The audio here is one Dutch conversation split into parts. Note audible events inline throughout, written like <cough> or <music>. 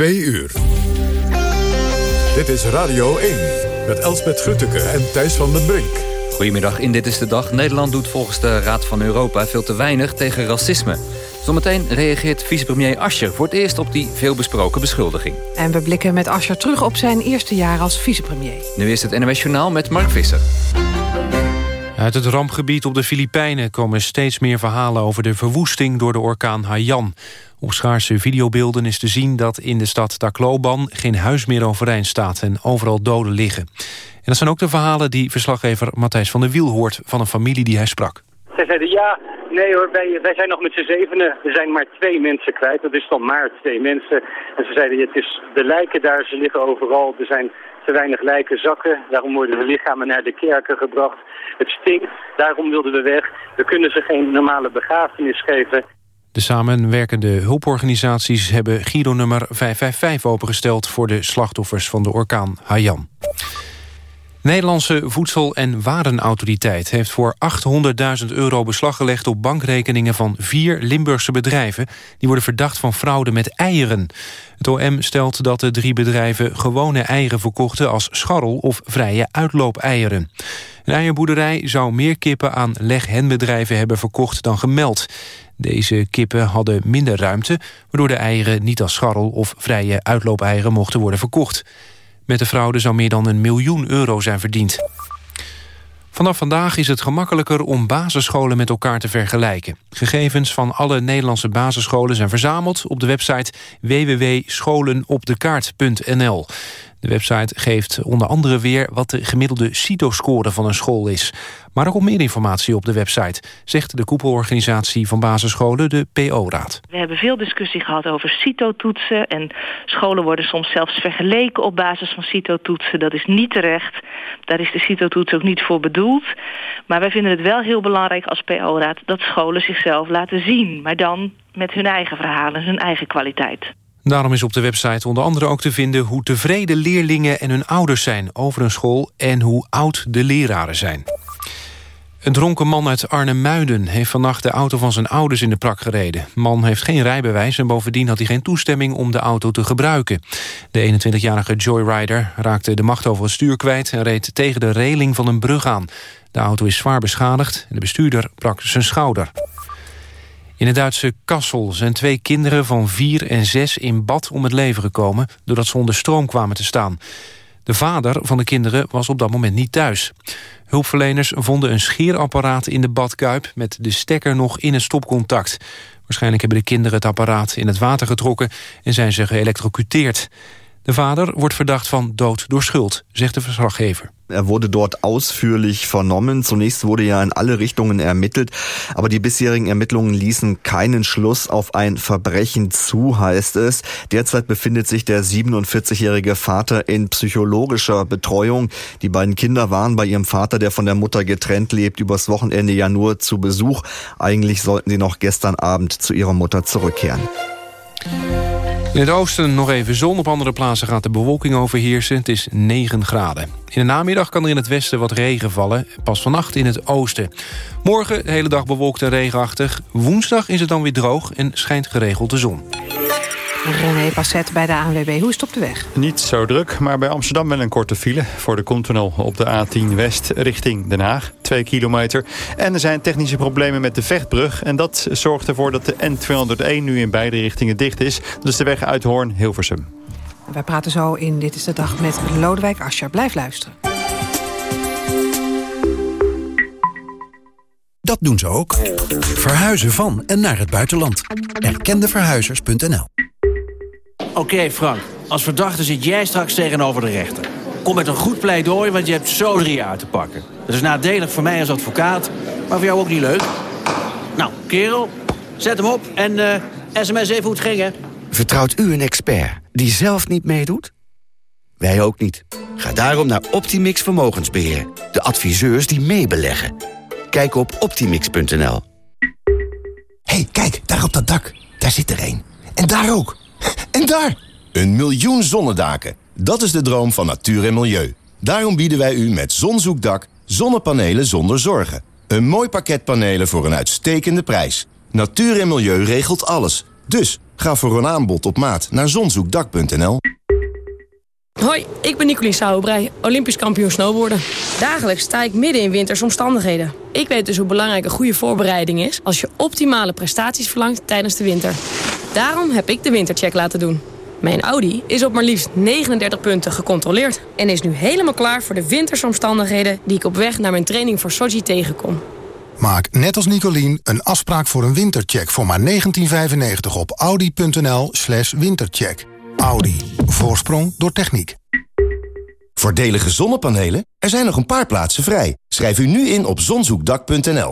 Twee uur. Dit is Radio 1 met Elsbeth Grutteke en Thijs van den Brink. Goedemiddag, in Dit is de Dag. Nederland doet volgens de Raad van Europa veel te weinig tegen racisme. Zometeen reageert vicepremier Ascher voor het eerst op die veelbesproken beschuldiging. En we blikken met Ascher terug op zijn eerste jaar als vicepremier. Nu is het NOS Journaal met Mark Visser. Uit het rampgebied op de Filipijnen komen steeds meer verhalen over de verwoesting door de orkaan Haiyan. Op schaarse videobeelden is te zien dat in de stad Tacloban geen huis meer overeind staat en overal doden liggen. En dat zijn ook de verhalen die verslaggever Matthijs van der Wiel hoort van een familie die hij sprak. Zij zeiden ja, nee hoor, wij, zijn nog met z'n zevenen. Er zijn maar twee mensen kwijt, dat is dan maar twee mensen. En ze zeiden het is de lijken daar, ze liggen overal. Er zijn te weinig lijken zakken, daarom worden de lichamen naar de kerken gebracht. Het stinkt, daarom wilden we weg. We kunnen ze geen normale begrafenis geven. De samenwerkende hulporganisaties hebben Giro-nummer 555 opengesteld... voor de slachtoffers van de orkaan Haiyan. Nederlandse Voedsel- en Warenautoriteit heeft voor 800.000 euro beslag gelegd op bankrekeningen van vier Limburgse bedrijven. Die worden verdacht van fraude met eieren. Het OM stelt dat de drie bedrijven gewone eieren verkochten als scharrel of vrije uitloopeieren. Een eierboerderij zou meer kippen aan leghenbedrijven hebben verkocht dan gemeld. Deze kippen hadden minder ruimte, waardoor de eieren niet als scharrel of vrije uitloopeieren mochten worden verkocht. Met de fraude zou meer dan een miljoen euro zijn verdiend. Vanaf vandaag is het gemakkelijker om basisscholen met elkaar te vergelijken. Gegevens van alle Nederlandse basisscholen zijn verzameld op de website www.scholenopdekaart.nl. De website geeft onder andere weer wat de gemiddelde CITO-score van een school is. Maar er komt meer informatie op de website, zegt de koepelorganisatie van basisscholen, de PO-raad. We hebben veel discussie gehad over CITO-toetsen en scholen worden soms zelfs vergeleken op basis van CITO-toetsen. Dat is niet terecht. Daar is de CITO-toets ook niet voor bedoeld. Maar wij vinden het wel heel belangrijk als PO-raad dat scholen zichzelf laten zien. Maar dan met hun eigen verhalen, hun eigen kwaliteit. Daarom is op de website onder andere ook te vinden... hoe tevreden leerlingen en hun ouders zijn over een school... en hoe oud de leraren zijn. Een dronken man uit Arnhem-Muiden heeft vannacht de auto van zijn ouders in de prak gereden. De man heeft geen rijbewijs en bovendien had hij geen toestemming om de auto te gebruiken. De 21-jarige joyrider raakte de macht over het stuur kwijt... en reed tegen de reling van een brug aan. De auto is zwaar beschadigd en de bestuurder brak zijn schouder. In het Duitse Kassel zijn twee kinderen van vier en zes in bad om het leven gekomen... doordat ze onder stroom kwamen te staan. De vader van de kinderen was op dat moment niet thuis. Hulpverleners vonden een scheerapparaat in de badkuip... met de stekker nog in het stopcontact. Waarschijnlijk hebben de kinderen het apparaat in het water getrokken... en zijn ze geëlectrocuteerd. De vader wordt verdacht van dood door schuld, zegt de verslaggever. Er wurde dort ausführlich vernommen. Zunächst wurde ja in alle Richtungen ermittelt, aber die bisherigen Ermittlungen ließen keinen Schluss auf ein Verbrechen zu, heißt es. Derzeit befindet sich der 47-jährige Vater in psychologischer Betreuung. Die beiden Kinder waren bei ihrem Vater, der von der Mutter getrennt lebt, übers Wochenende ja nur zu Besuch. Eigentlich sollten sie noch gestern Abend zu ihrer Mutter zurückkehren. In het oosten nog even zon. Op andere plaatsen gaat de bewolking overheersen. Het is 9 graden. In de namiddag kan er in het westen wat regen vallen. Pas vannacht in het oosten. Morgen de hele dag bewolkt en regenachtig. Woensdag is het dan weer droog en schijnt geregeld de zon. René Passet bij de ANWB. Hoe is het op de weg? Niet zo druk, maar bij Amsterdam wel een korte file... voor de Koentunnel op de A10 West richting Den Haag. 2 kilometer. En er zijn technische problemen met de Vechtbrug. En dat zorgt ervoor dat de N201 nu in beide richtingen dicht is. Dus de weg uit Hoorn-Hilversum. Wij praten zo in Dit is de Dag met Lodewijk Asscher. Blijf luisteren. Dat doen ze ook. Verhuizen van en naar het buitenland. Erkendeverhuizers.nl Oké Frank, als verdachte zit jij straks tegenover de rechter. Kom met een goed pleidooi, want je hebt zo drie jaar te pakken. Dat is nadelig voor mij als advocaat, maar voor jou ook niet leuk. Nou, kerel, zet hem op en uh, sms even hoe het ging, hè. Vertrouwt u een expert die zelf niet meedoet? Wij ook niet. Ga daarom naar Optimix Vermogensbeheer. De adviseurs die meebeleggen. Kijk op optimix.nl. hey, kijk, daar op dat dak. Daar zit er een. En daar ook. <laughs> En daar! Een miljoen zonnedaken. Dat is de droom van natuur en milieu. Daarom bieden wij u met Zonzoekdak zonnepanelen zonder zorgen. Een mooi pakket panelen voor een uitstekende prijs. Natuur en milieu regelt alles. Dus Ga voor een aanbod op maat naar zonzoekdak.nl. Hoi, ik ben Nicolien Sauerbrei, Olympisch kampioen snowboarden. Dagelijks sta ik midden in wintersomstandigheden. Ik weet dus hoe belangrijk een goede voorbereiding is... als je optimale prestaties verlangt tijdens de winter. Daarom heb ik de wintercheck laten doen. Mijn Audi is op maar liefst 39 punten gecontroleerd... en is nu helemaal klaar voor de wintersomstandigheden... die ik op weg naar mijn training voor Sochi tegenkom. Maak net als Nicolien een afspraak voor een wintercheck voor maar 1995 op audi.nl slash wintercheck. Audi. Voorsprong door techniek. Voordelige zonnepanelen? Er zijn nog een paar plaatsen vrij. Schrijf u nu in op zonzoekdak.nl.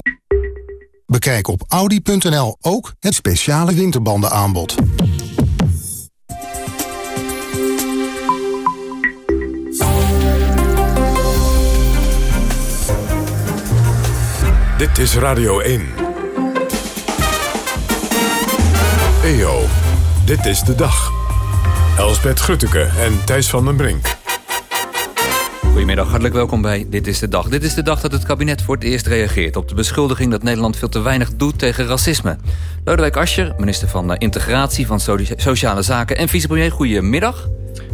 Bekijk op audi.nl ook het speciale winterbandenaanbod. Dit is Radio 1. EO, dit is de dag. Elsbet Grutteke en Thijs van den Brink. Goedemiddag, hartelijk welkom bij Dit is de Dag. Dit is de dag dat het kabinet voor het eerst reageert... op de beschuldiging dat Nederland veel te weinig doet tegen racisme. Lodewijk Asscher, minister van eh, Integratie van Sociale Zaken... en vicepremier, goedemiddag.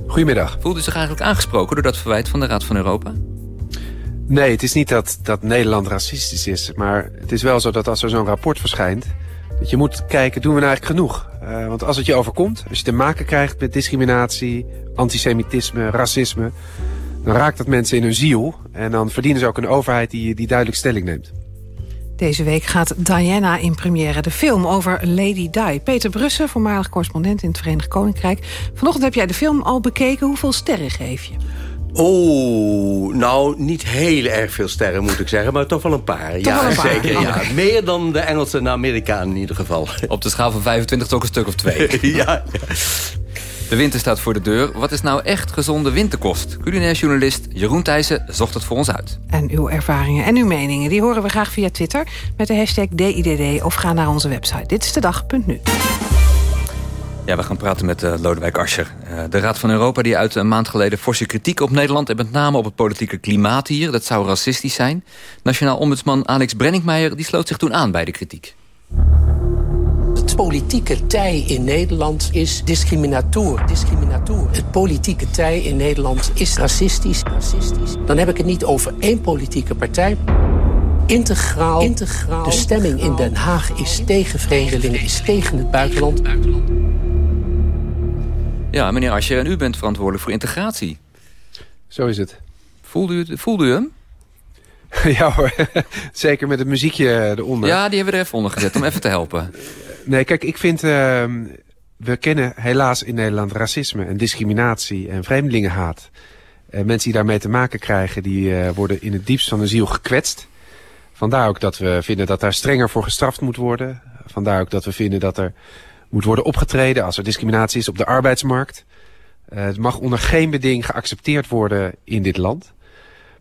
Goedemiddag. Voelt u zich eigenlijk aangesproken door dat verwijt van de Raad van Europa? Nee, het is niet dat, dat Nederland racistisch is. Maar het is wel zo dat als er zo'n rapport verschijnt... dat je moet kijken, doen we nou eigenlijk genoeg? Uh, want als het je overkomt, als je te maken krijgt met discriminatie... antisemitisme, racisme... dan raakt dat mensen in hun ziel. En dan verdienen ze ook een overheid die, die duidelijk stelling neemt. Deze week gaat Diana in première de film over Lady Di. Peter Brussen, voormalig correspondent in het Verenigd Koninkrijk. Vanochtend heb jij de film al bekeken. Hoeveel sterren geef je? Oh, nou, niet heel erg veel sterren moet ik zeggen, maar toch wel een paar. Toch ja, wel een paar. zeker. Ja. Meer dan de Engelsen en de Amerikanen in ieder geval. Op de schaal van 25 toch een stuk of twee. <laughs> ja. De winter staat voor de deur. Wat is nou echt gezonde winterkost? Culinair journalist Jeroen Thijssen zocht het voor ons uit. En uw ervaringen en uw meningen, die horen we graag via Twitter... met de hashtag DIDD of ga naar onze website. Dit is de dag.nu. Ja, we gaan praten met uh, Lodewijk Asscher. Uh, de Raad van Europa die uit een maand geleden forse kritiek op Nederland... en met name op het politieke klimaat hier. Dat zou racistisch zijn. Nationaal ombudsman Alex Brenningmeijer die sloot zich toen aan bij de kritiek. Het politieke tij in Nederland is discriminator. discriminator. Het politieke tij in Nederland is racistisch. racistisch. Dan heb ik het niet over één politieke partij. Integraal, integraal de stemming in Den Haag is tegen vreemdelingen, is tegen het buitenland. Ja, meneer Asje, en u bent verantwoordelijk voor integratie. Zo is het. Voelde u, voelde u hem? <laughs> ja hoor, <laughs> zeker met het muziekje eronder. Ja, die hebben we er even onder gezet om even te helpen. <laughs> Nee, kijk, ik vind... Uh, we kennen helaas in Nederland racisme en discriminatie en vreemdelingenhaat. Uh, mensen die daarmee te maken krijgen, die uh, worden in het diepst van de ziel gekwetst. Vandaar ook dat we vinden dat daar strenger voor gestraft moet worden. Vandaar ook dat we vinden dat er moet worden opgetreden als er discriminatie is op de arbeidsmarkt. Uh, het mag onder geen beding geaccepteerd worden in dit land.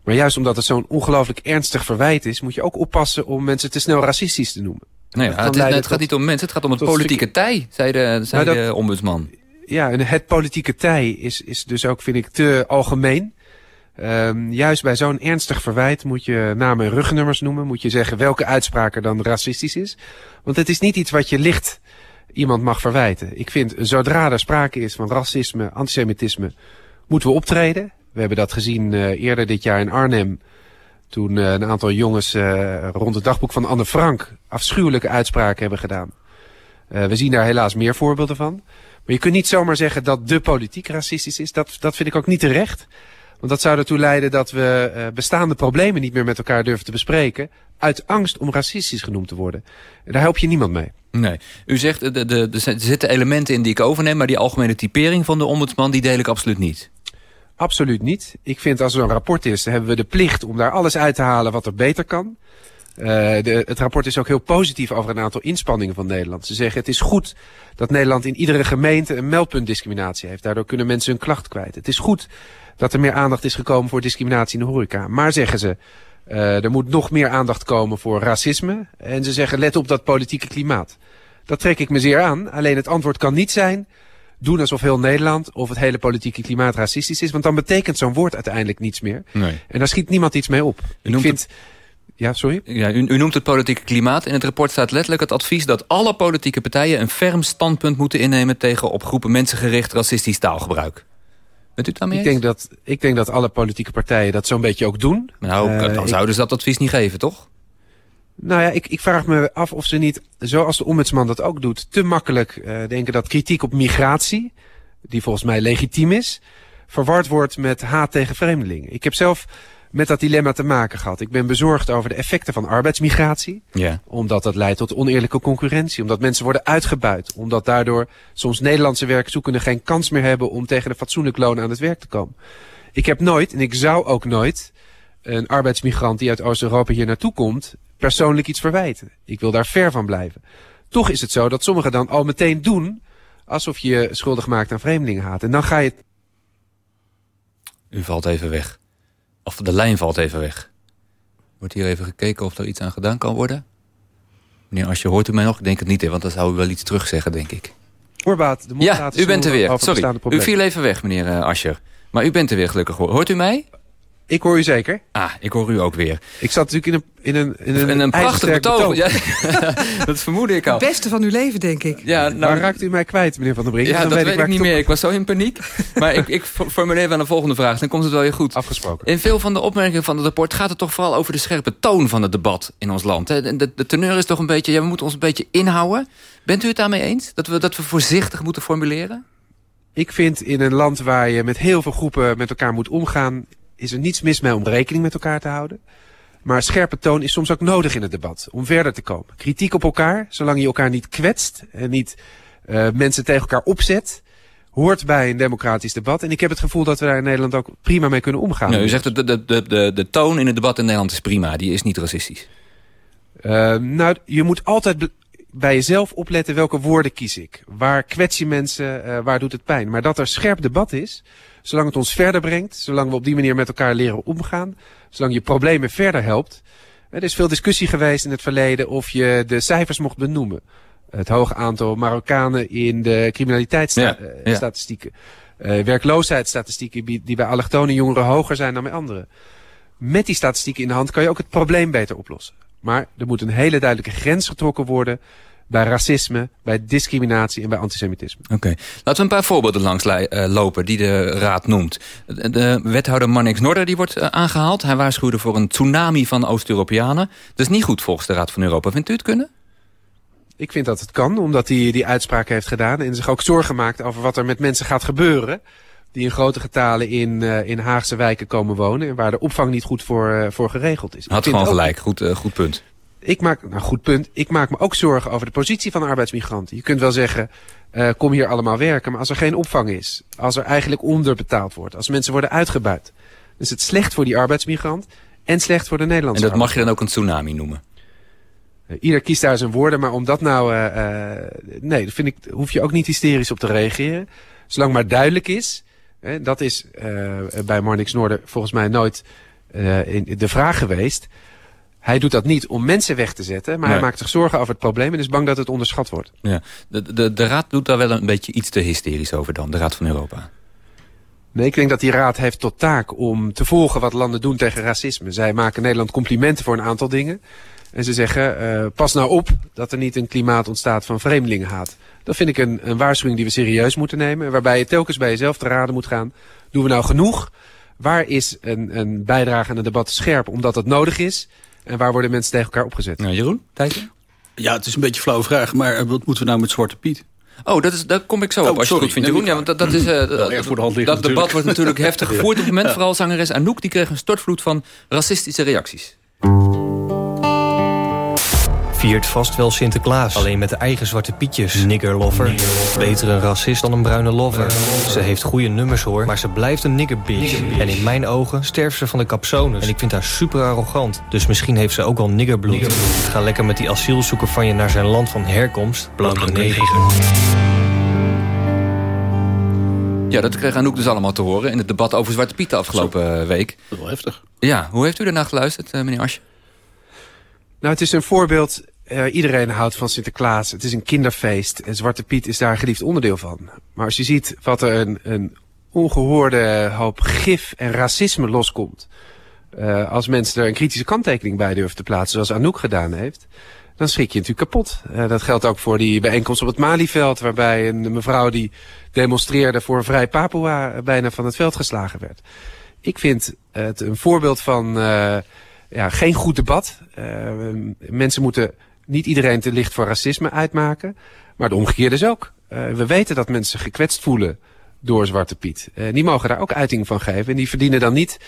Maar juist omdat het zo'n ongelooflijk ernstig verwijt is... moet je ook oppassen om mensen te snel racistisch te noemen. Nee, ja, het, is, het, gaat niet om mensen, het gaat om het politieke tij, zei de, zei Nou, de ombudsman. Ja, en het politieke tij is, is dus ook, vind ik, te algemeen. Um, juist bij zo'n ernstig verwijt moet je namen en rugnummers noemen. Moet je zeggen welke uitspraak er dan racistisch is. Want het is niet iets wat je licht iemand mag verwijten. Ik vind, zodra er sprake is van racisme, antisemitisme, moeten we optreden. We hebben dat gezien uh, eerder dit jaar in Arnhem. Toen uh, een aantal jongens uh, rond het dagboek van Anne Frank afschuwelijke uitspraken hebben gedaan. we zien daar helaas meer voorbeelden van. Maar je kunt niet zomaar zeggen dat de politiek racistisch is. Dat, dat vind ik ook niet terecht. Want dat zou ertoe leiden dat we uh, bestaande problemen niet meer met elkaar durven te bespreken. Uit angst om racistisch genoemd te worden. En daar help je niemand mee. Nee. U zegt, er zitten elementen in die ik overneem... maar die algemene typering van de ombudsman, die deel ik absoluut niet. Absoluut niet. Ik vind als er een rapport is, hebben we de plicht om daar alles uit te halen wat er beter kan. Uh, de, het rapport is ook heel positief over een aantal inspanningen van Nederland. Ze zeggen het is goed dat Nederland in iedere gemeente een meldpunt discriminatie heeft. Daardoor kunnen mensen hun klacht kwijt. Het is goed dat er meer aandacht is gekomen voor discriminatie in de horeca. Maar zeggen ze, uh, er moet nog meer aandacht komen voor racisme. En ze zeggen, let op dat politieke klimaat. Dat trek ik me zeer aan. Alleen het antwoord kan niet zijn, doen alsof heel Nederland of het hele politieke klimaat racistisch is. Want dan betekent zo'n woord uiteindelijk niets meer. Nee. En daar schiet niemand iets mee op. U noemt, ik vind, Ja, sorry? Ja, u, u, noemt het politieke klimaat. In het rapport staat letterlijk het advies dat alle politieke partijen... een ferm standpunt moeten innemen tegen op groepen mensen gericht racistisch taalgebruik. Bent u het daarmee ik denk dat Ik denk dat alle politieke partijen dat zo'n beetje ook doen. Nou, uh, dan zouden ze dat advies niet geven, toch? Nou ja, ik, ik vraag me af of ze niet, zoals de ombudsman dat ook doet... te makkelijk uh, denken dat kritiek op migratie, die volgens mij legitiem is... verward wordt met haat tegen vreemdelingen. Ik heb zelf met dat dilemma te maken gehad. Ik ben bezorgd over de effecten van arbeidsmigratie. Ja. Omdat dat leidt tot oneerlijke concurrentie. Omdat mensen worden uitgebuit. Omdat daardoor soms Nederlandse werkzoekenden geen kans meer hebben... om tegen een fatsoenlijk loon aan het werk te komen. Ik heb nooit, en ik zou ook nooit... een arbeidsmigrant die uit Oost-Europa hier naartoe komt... persoonlijk iets verwijten. Ik wil daar ver van blijven. Toch is het zo dat sommigen dan al meteen doen... alsof je je schuldig maakt aan vreemdelingenhaat. En dan ga je... U valt even weg. Of de lijn valt even weg. Wordt hier even gekeken of er iets aan gedaan kan worden? Meneer Asje, hoort u mij nog? Ik denk het niet, hè, want dan zou u wel iets terugzeggen, denk ik. Voorbaat, de ja, u bent er weer. Sorry, u viel even weg, meneer uh, Ascher. Maar u bent er weer gelukkig. Hoort u mij? Ik hoor u zeker. Ah, ik hoor u ook weer. Ik zat natuurlijk in een... In een, in een, een prachtig betoog. Ja, <laughs> dat vermoedde ik al. Het beste van uw leven, denk ik. Ja, nou, Waar raakt u mij kwijt, meneer Van der Brink? Ja, dan dat weet, ik, niet meer. Ik was zo in paniek. <laughs> maar ik, ik formuleer wel een volgende vraag. Dan komt het wel weer goed. Afgesproken. In veel van de opmerkingen van het rapport gaat het toch vooral over de scherpe toon van het debat in ons land. De, de, de teneur is toch een beetje... Ja, we moeten ons een beetje inhouden. Bent u het daarmee eens? Dat we, dat we voorzichtig moeten formuleren? Ik vind in een land waar je met heel veel groepen met elkaar moet omgaan is er niets mis mee om rekening met elkaar te houden. Maar scherpe toon is soms ook nodig in het debat om verder te komen. Kritiek op elkaar, zolang je elkaar niet kwetst en niet uh, mensen tegen elkaar opzet, hoort bij een democratisch debat. En ik heb het gevoel dat we daar in Nederland ook prima mee kunnen omgaan. Nou, u zegt dat de, de, de, de, de toon in het debat in Nederland is prima, die is niet racistisch. Uh, nou, je moet altijd bij jezelf opletten welke woorden kies ik. Waar kwets je mensen, uh, waar doet het pijn. Maar dat er scherp debat is, zolang het ons verder brengt, zolang we op die manier met elkaar leren omgaan, zolang je problemen verder helpt. Er is veel discussie geweest in het verleden of je de cijfers mocht benoemen. Het hoge aantal Marokkanen in de criminaliteitsstatistieken. Ja, ja. uh, werkloosheidsstatistieken die bij allochtone jongeren hoger zijn dan bij anderen. Met die statistieken in de hand kan je ook het probleem beter oplossen. Maar er moet een hele duidelijke grens getrokken worden bij racisme, bij discriminatie en bij antisemitisme. Oké, okay. laten we een paar voorbeelden langs uh, lopen die de Raad noemt. De, de wethouder Mannix Norder die wordt uh, aangehaald. Hij waarschuwde voor een tsunami van Oost-Europeanen. Dat is niet goed volgens de Raad van Europa. Vindt u het kunnen? Ik vind dat het kan, omdat hij die uitspraak heeft gedaan... en zich ook zorgen maakt over wat er met mensen gaat gebeuren... die in grote getalen in, uh, in Haagse wijken komen wonen... en waar de opvang niet goed voor, voor geregeld is. Had gewoon gelijk, goed, goed punt ik maak, nou goed punt, ik maak me ook zorgen over de positie van arbeidsmigranten. Je kunt wel zeggen, uh, kom hier allemaal werken, maar als er geen opvang is, als er eigenlijk onderbetaald wordt, als mensen worden uitgebuit, dan is het slecht voor die arbeidsmigrant en slecht voor de Nederlandse En dat mag je dan ook een tsunami noemen? Uh, ieder kiest daar zijn woorden, maar om dat nou, uh, nee, dat vind ik, hoef je ook niet hysterisch op te reageren. Zolang maar duidelijk is, dat is bij Marnix Noorder volgens mij nooit in de vraag geweest hij doet dat niet om mensen weg te zetten, maar nee. hij maakt zich zorgen over het probleem en is bang dat het onderschat wordt. Ja. De, de, de Raad doet daar wel een beetje iets te hysterisch over dan, de Raad van Europa. Nee, ik denk dat die raad heeft tot taak om te volgen wat landen doen tegen racisme. Zij maken Nederland complimenten voor een aantal dingen. En ze zeggen, uh, pas nou op dat er niet een klimaat ontstaat van vreemdelingenhaat. Dat vind ik een, een waarschuwing die we serieus moeten nemen. Waarbij je telkens bij jezelf te raden moet gaan. Doen we nou genoeg? Waar is een, een bijdrage aan het debat scherp omdat het nodig is? En waar worden mensen tegen elkaar opgezet? Nou, Jeroen, tijdje? Ja, het is een beetje een flauwe vraag, maar wat moeten we nou met Zwarte Piet? Oh, dat is, daar kom ik zo op, oh, als je het goed vindt, Jeroen. Ja, want dat, dat, is, uh, dat, dat debat wordt natuurlijk <laughs> heftig gevoerd op het moment. Vooral zangeres Anouk, die kreeg een stortvloed van racistische reacties viert vast wel Sinterklaas. Alleen met de eigen zwarte pietjes. Niggerlover. Beter een racist dan een bruine lover. Ze heeft goede nummers hoor, maar ze blijft een niggerbitch. En in mijn ogen sterft ze van de capsones. En ik vind haar super arrogant. Dus misschien heeft ze ook wel niggerbloed. Ga lekker met die asielzoeker van je naar zijn land van herkomst. Blanke neger. Ja, dat kreeg Anouk dus allemaal te horen... in het debat over Zwarte Piet de afgelopen Zo. week. Dat is wel heftig. Ja, hoe heeft u daarna geluisterd, meneer Asje? Nou, het is een voorbeeld uh, iedereen houdt van Sinterklaas. Het is een kinderfeest. En Zwarte Piet is daar een geliefd onderdeel van. Maar als je ziet wat er een, een ongehoorde hoop gif en racisme loskomt. Uh, als mensen er een kritische kanttekening bij durven te plaatsen, zoals Anouk gedaan heeft, dan schrik je natuurlijk kapot. Uh, dat geldt ook voor die bijeenkomst op het Malieveld, waarbij een mevrouw die demonstreerde voor vrij Papua bijna van het veld geslagen werd. Ik vind het een voorbeeld van ja, geen goed debat. mensen moeten niet iedereen te licht voor racisme uitmaken, maar de omgekeerde is ook. we weten dat mensen gekwetst voelen door Zwarte Piet. die mogen daar ook uiting van geven en die verdienen dan niet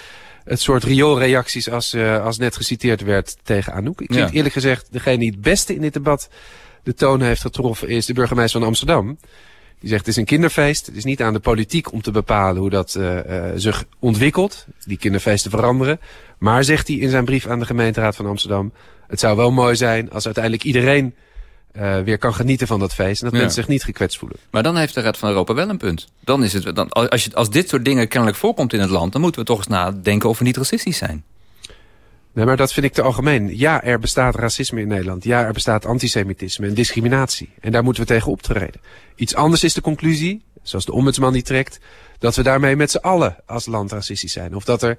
het soort rioolreacties als, uh, als net geciteerd werd tegen Anouk. Ik vind eerlijk gezegd, degene die het beste in dit debat de toon heeft getroffen is de burgemeester van Amsterdam. Die zegt het is een kinderfeest. Het is niet aan de politiek om te bepalen hoe dat uh, uh, zich ontwikkelt. Die kinderfeesten veranderen. Maar zegt hij in zijn brief aan de gemeenteraad van Amsterdam. Het zou wel mooi zijn als uiteindelijk iedereen uh, weer kan genieten van dat feest. En dat ja. mensen zich niet gekwetst voelen. Maar dan heeft de Raad van Europa wel een punt. Dan is het, dan, als, je, als dit soort dingen kennelijk voorkomt in het land... dan moeten we toch eens nadenken of we niet racistisch zijn. Nee, maar dat vind ik te algemeen. Ja, er bestaat racisme in Nederland. Ja, er bestaat antisemitisme en discriminatie. En daar moeten we tegen optreden. Iets anders is de conclusie, zoals de ombudsman die trekt... dat we daarmee met z'n allen als land racistisch zijn. Of dat er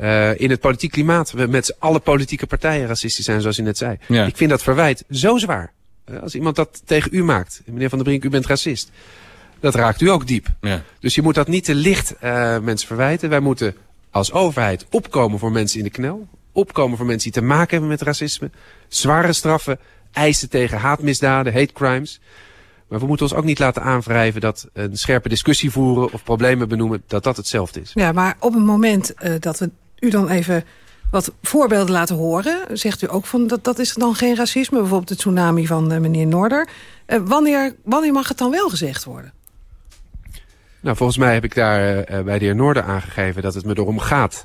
uh, in het politiek klimaat we met z'n alle politieke partijen racistisch zijn, zoals u net zei. Ja. Ik vind dat verwijt zo zwaar. Als iemand dat tegen u maakt. Meneer Van der Brink, u bent racist. Dat raakt u ook diep. Ja. Dus je moet dat niet te licht uh, mensen verwijten. Wij moeten als overheid opkomen voor mensen in de knel. Opkomen voor mensen die te maken hebben met racisme. Zware straffen, eisen tegen haatmisdaden, hate crimes. Maar we moeten ons ook niet laten aanwrijven dat een scherpe discussie voeren of problemen benoemen, dat dat hetzelfde is. Ja, maar op het moment uh, dat we u dan even wat voorbeelden laten horen. Zegt u ook van dat, dat is dan geen racisme? Bijvoorbeeld de tsunami van uh, meneer Noorder. Uh, wanneer, wanneer mag het dan wel gezegd worden? Nou, volgens mij heb ik daar uh, bij de heer Noorder aangegeven dat het me erom gaat...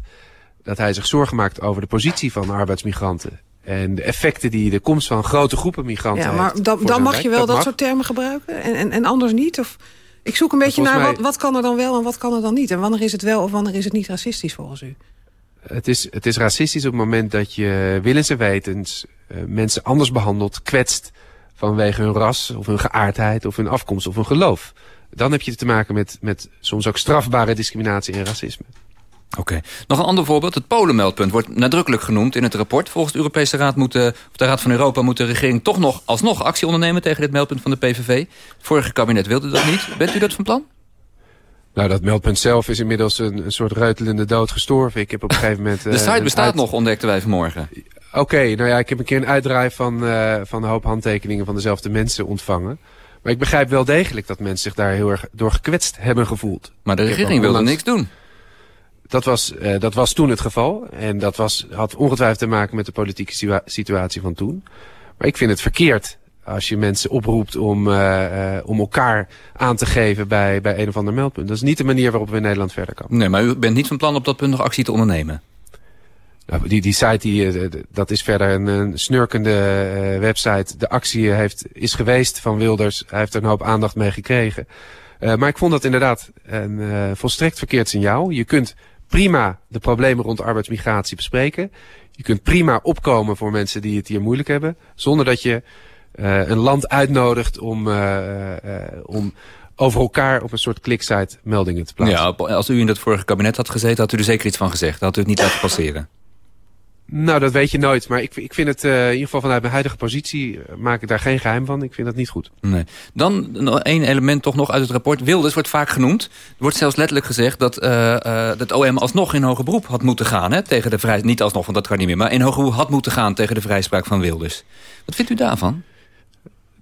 dat hij zich zorgen maakt over de positie van arbeidsmigranten. En de effecten die de komst van grote groepen migranten Ja, maar dan, dan mag je wel dat, dat soort termen gebruiken en, en, en anders niet? Of... Ik zoek een beetje naar mij... wat, wat kan er dan wel en wat kan er dan niet? En wanneer is het wel of wanneer is het niet racistisch volgens u? Het is, het is racistisch op het moment dat je willens en wetens uh, mensen anders behandelt, kwetst vanwege hun ras of hun geaardheid of hun afkomst of hun geloof. Dan heb je te maken met, met soms ook strafbare discriminatie en racisme. Oké. Nog een ander voorbeeld. Het Polenmeldpunt wordt nadrukkelijk genoemd in het rapport. Volgens de Europese Raad moet de, of de Raad van Europa moet de regering toch nog alsnog actie ondernemen tegen dit meldpunt van de PVV. Het vorige kabinet wilde dat niet. Bent u dat van plan? Nou, dat meldpunt zelf is inmiddels een, een soort ruitelende dood gestorven. Ik heb op een gegeven moment... <laughs> de site bestaat uit... nog, ontdekten wij vanmorgen. Oké, okay, nou ja, ik heb een keer een uitdraai van, uh, van een hoop handtekeningen van dezelfde mensen ontvangen. Maar ik begrijp wel degelijk dat mensen zich daar heel erg door gekwetst hebben gevoeld. Maar de regering wilde niks doen. Dat was, uh, dat was toen het geval. En dat was, had ongetwijfeld te maken met de politieke situatie van toen. Maar ik vind het verkeerd als je mensen oproept om, uh, uh, om elkaar aan te geven bij, bij een of ander meldpunt. Dat is niet de manier waarop we in Nederland verder komen. Nee, maar u bent niet van plan op dat punt nog actie te ondernemen? Nou, die, die site, die, uh, dat is verder een, een snurkende website. De actie heeft, is geweest van Wilders. Hij heeft er een hoop aandacht mee gekregen. maar ik vond dat inderdaad een volstrekt verkeerd signaal. Je kunt prima de problemen rond arbeidsmigratie bespreken. Je kunt prima opkomen voor mensen die het hier moeilijk hebben. Zonder dat je uh, een land uitnodigt om, uh, uh, om over elkaar op een soort kliksite meldingen te plaatsen. Ja, als u in dat vorige kabinet had gezeten, had u er zeker iets van gezegd. had u het niet laten passeren. Nou, dat weet je nooit. Maar ik, ik vind het uh, in ieder geval vanuit mijn huidige positie... maak ik daar geen geheim van. Ik vind dat niet goed. Nee. Dan één element toch nog uit het rapport. Wilders wordt vaak genoemd. Er wordt zelfs letterlijk gezegd dat uh, uh, het OM alsnog in hoger beroep had moeten gaan. Hè, tegen de vrij... Niet alsnog, want dat kan niet meer. Maar in hoger beroep had moeten gaan tegen de vrijspraak van Wilders. Wat vindt u daarvan?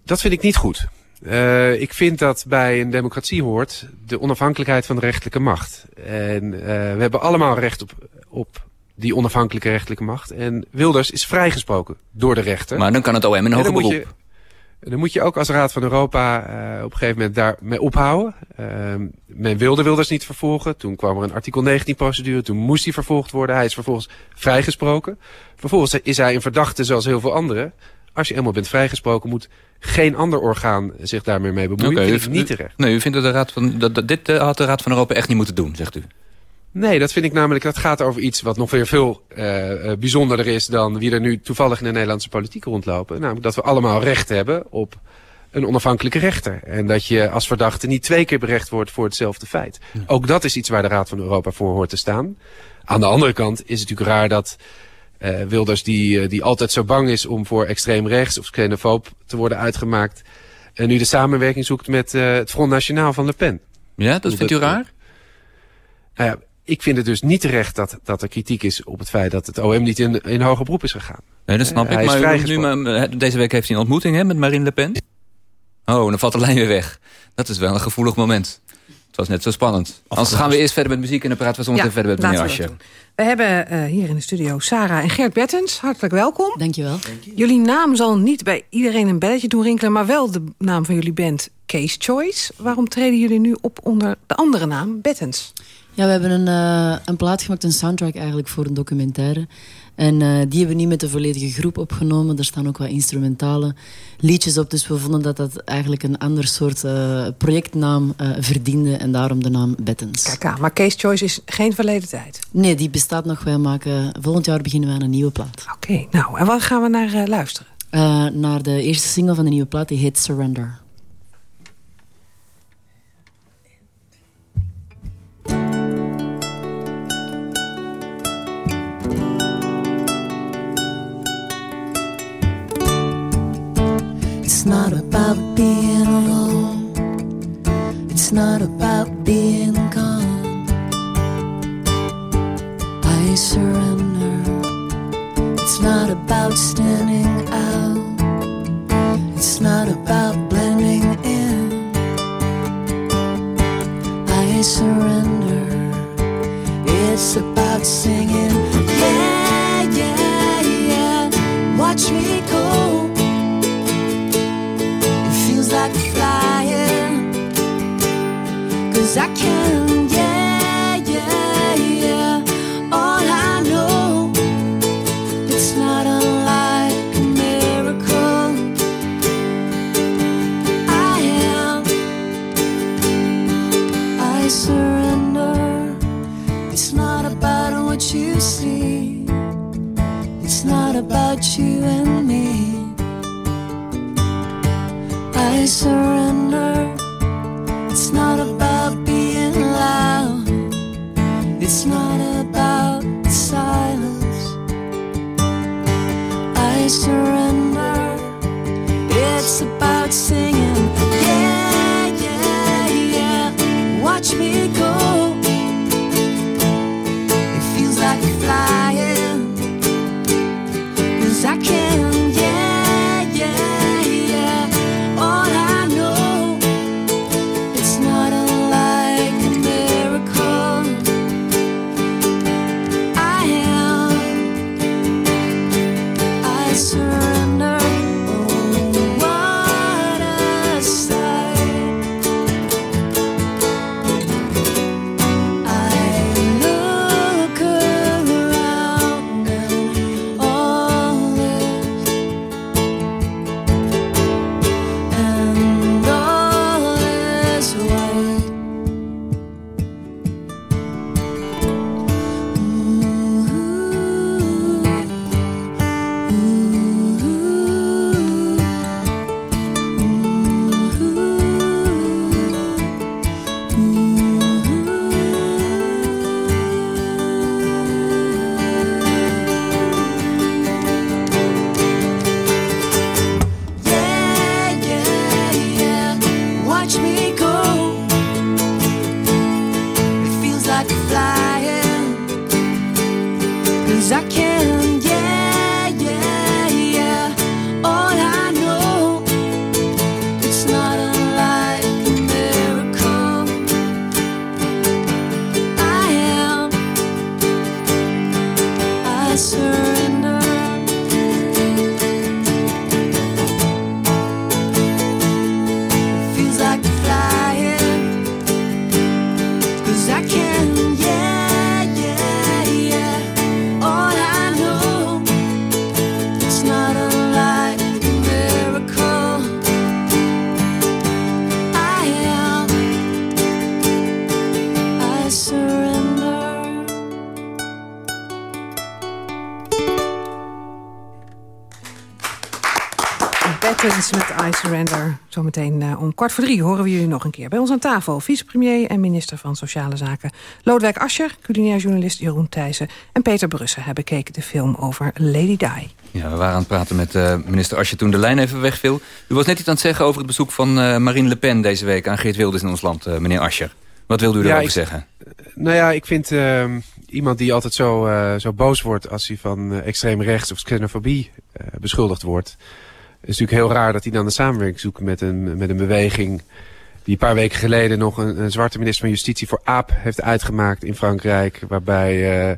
Dat vind ik niet goed. Uh, ik vind dat bij een democratie hoort de onafhankelijkheid van de rechterlijke macht. En uh, we hebben allemaal recht op, op die onafhankelijke rechterlijke macht. En Wilders is vrijgesproken door de rechter. Maar dan kan het OM in hoger beroep. Je, dan moet je ook als Raad van Europa uh, op een gegeven moment daarmee ophouden. men wilde Wilders niet vervolgen. Toen kwam er een artikel 19 procedure. Toen moest hij vervolgd worden. Hij is vervolgens vrijgesproken. Vervolgens is hij een verdachte zoals heel veel anderen als je eenmaal bent vrijgesproken... moet geen ander orgaan zich daarmee mee bemoeien. Okay, vind ik niet terecht. Nee, u vindt dat, de Raad van, dat, dit uh, had de Raad van Europa echt niet moeten doen, zegt u? Nee, dat vind ik namelijk, dat gaat over iets wat nog weer veel uh, bijzonderder is dan wie er nu toevallig in de Nederlandse politiek rondlopen. Namelijk dat we allemaal recht hebben op een onafhankelijke rechter. En dat je als verdachte niet twee keer berecht wordt voor hetzelfde feit. Ja. Ook dat is iets waar de Raad van Europa voor hoort te staan. Aan de andere kant is het natuurlijk raar dat uh, Wilders, die, uh, die altijd zo bang is om voor extreem rechts of xenofoob te worden uitgemaakt, en nu de samenwerking zoekt met uh, het Front Nationaal van Le Pen. Ja, dat vindt u raar? Nou ja, ik vind het dus niet terecht dat, dat er kritiek is op het feit dat het OM niet in, in hoger beroep is gegaan. Nee, dat snap ik. Maar nu, maar deze week heeft hij een ontmoeting hè, met Marine Le Pen. Oh, dan valt de lijn weer weg. Dat is wel een gevoelig moment. Het was net zo spannend. Anders gaan we eerst verder met muziek en dan praten we zometeen ja, verder met meneer Asje. We hebben uh, hier in de studio Sarah en Gert Bettens. Hartelijk welkom. Dankjewel. Jullie naam zal niet bij iedereen een belletje doen rinkelen... maar wel de naam van jullie band Case Choice. Waarom treden jullie nu op onder de andere naam Bettens? Ja, we hebben een, uh, een plaat gemaakt, een soundtrack eigenlijk voor een documentaire. En uh, die hebben we niet met de volledige groep opgenomen. Er staan ook wat instrumentale liedjes op. Dus we vonden dat dat eigenlijk een ander soort uh, projectnaam uh, verdiende. En daarom de naam Bettens. Kijk maar Case Choice is geen verleden tijd? Nee, die bestaat nog. Wij maken, volgend jaar beginnen we aan een nieuwe plaat. Oké, okay, nou, en wat gaan we naar luisteren? naar de eerste single van de nieuwe plaat, die heet Surrender. It's not about being alone. It's not about being gone. I surrender. It's not about standing out. It's not about blending in. I surrender. It's about singing. Yeah, yeah, yeah. Watch me go I can, yeah, yeah, yeah. All I know, it's not unlike a miracle. I am, I surrender. It's not about what you see, it's not about you and me. I surrender. It's not about. It's not about silence. I surrender. It's about singing. Yeah, yeah, yeah. Watch me go. Mountains met I Surrender. Zometeen uh, om kwart voor drie horen we jullie nog een keer. Bij ons aan tafel vicepremier en minister van Sociale Zaken... Lodewijk Asscher, culinair journalist Jeroen Thijssen... en Peter Brussen hebben bekeken de film over Lady Di. Ja, we waren aan het praten met uh, minister Asscher toen de lijn even wegviel. U was net iets aan het zeggen over het bezoek van uh, Marine Le Pen... deze week aan Geert Wilders in ons land, meneer Asscher. Wat wilde u ja, erover zeggen? Nou ja, ik vind ehm, iemand die altijd zo, zo boos wordt... als hij van extreem rechts of xenofobie beschuldigd wordt is natuurlijk heel raar dat hij dan de samenwerking zoekt met een, met een beweging... die een paar weken geleden nog een, een zwarte minister van Justitie voor AAP heeft uitgemaakt in Frankrijk. Waarbij uh,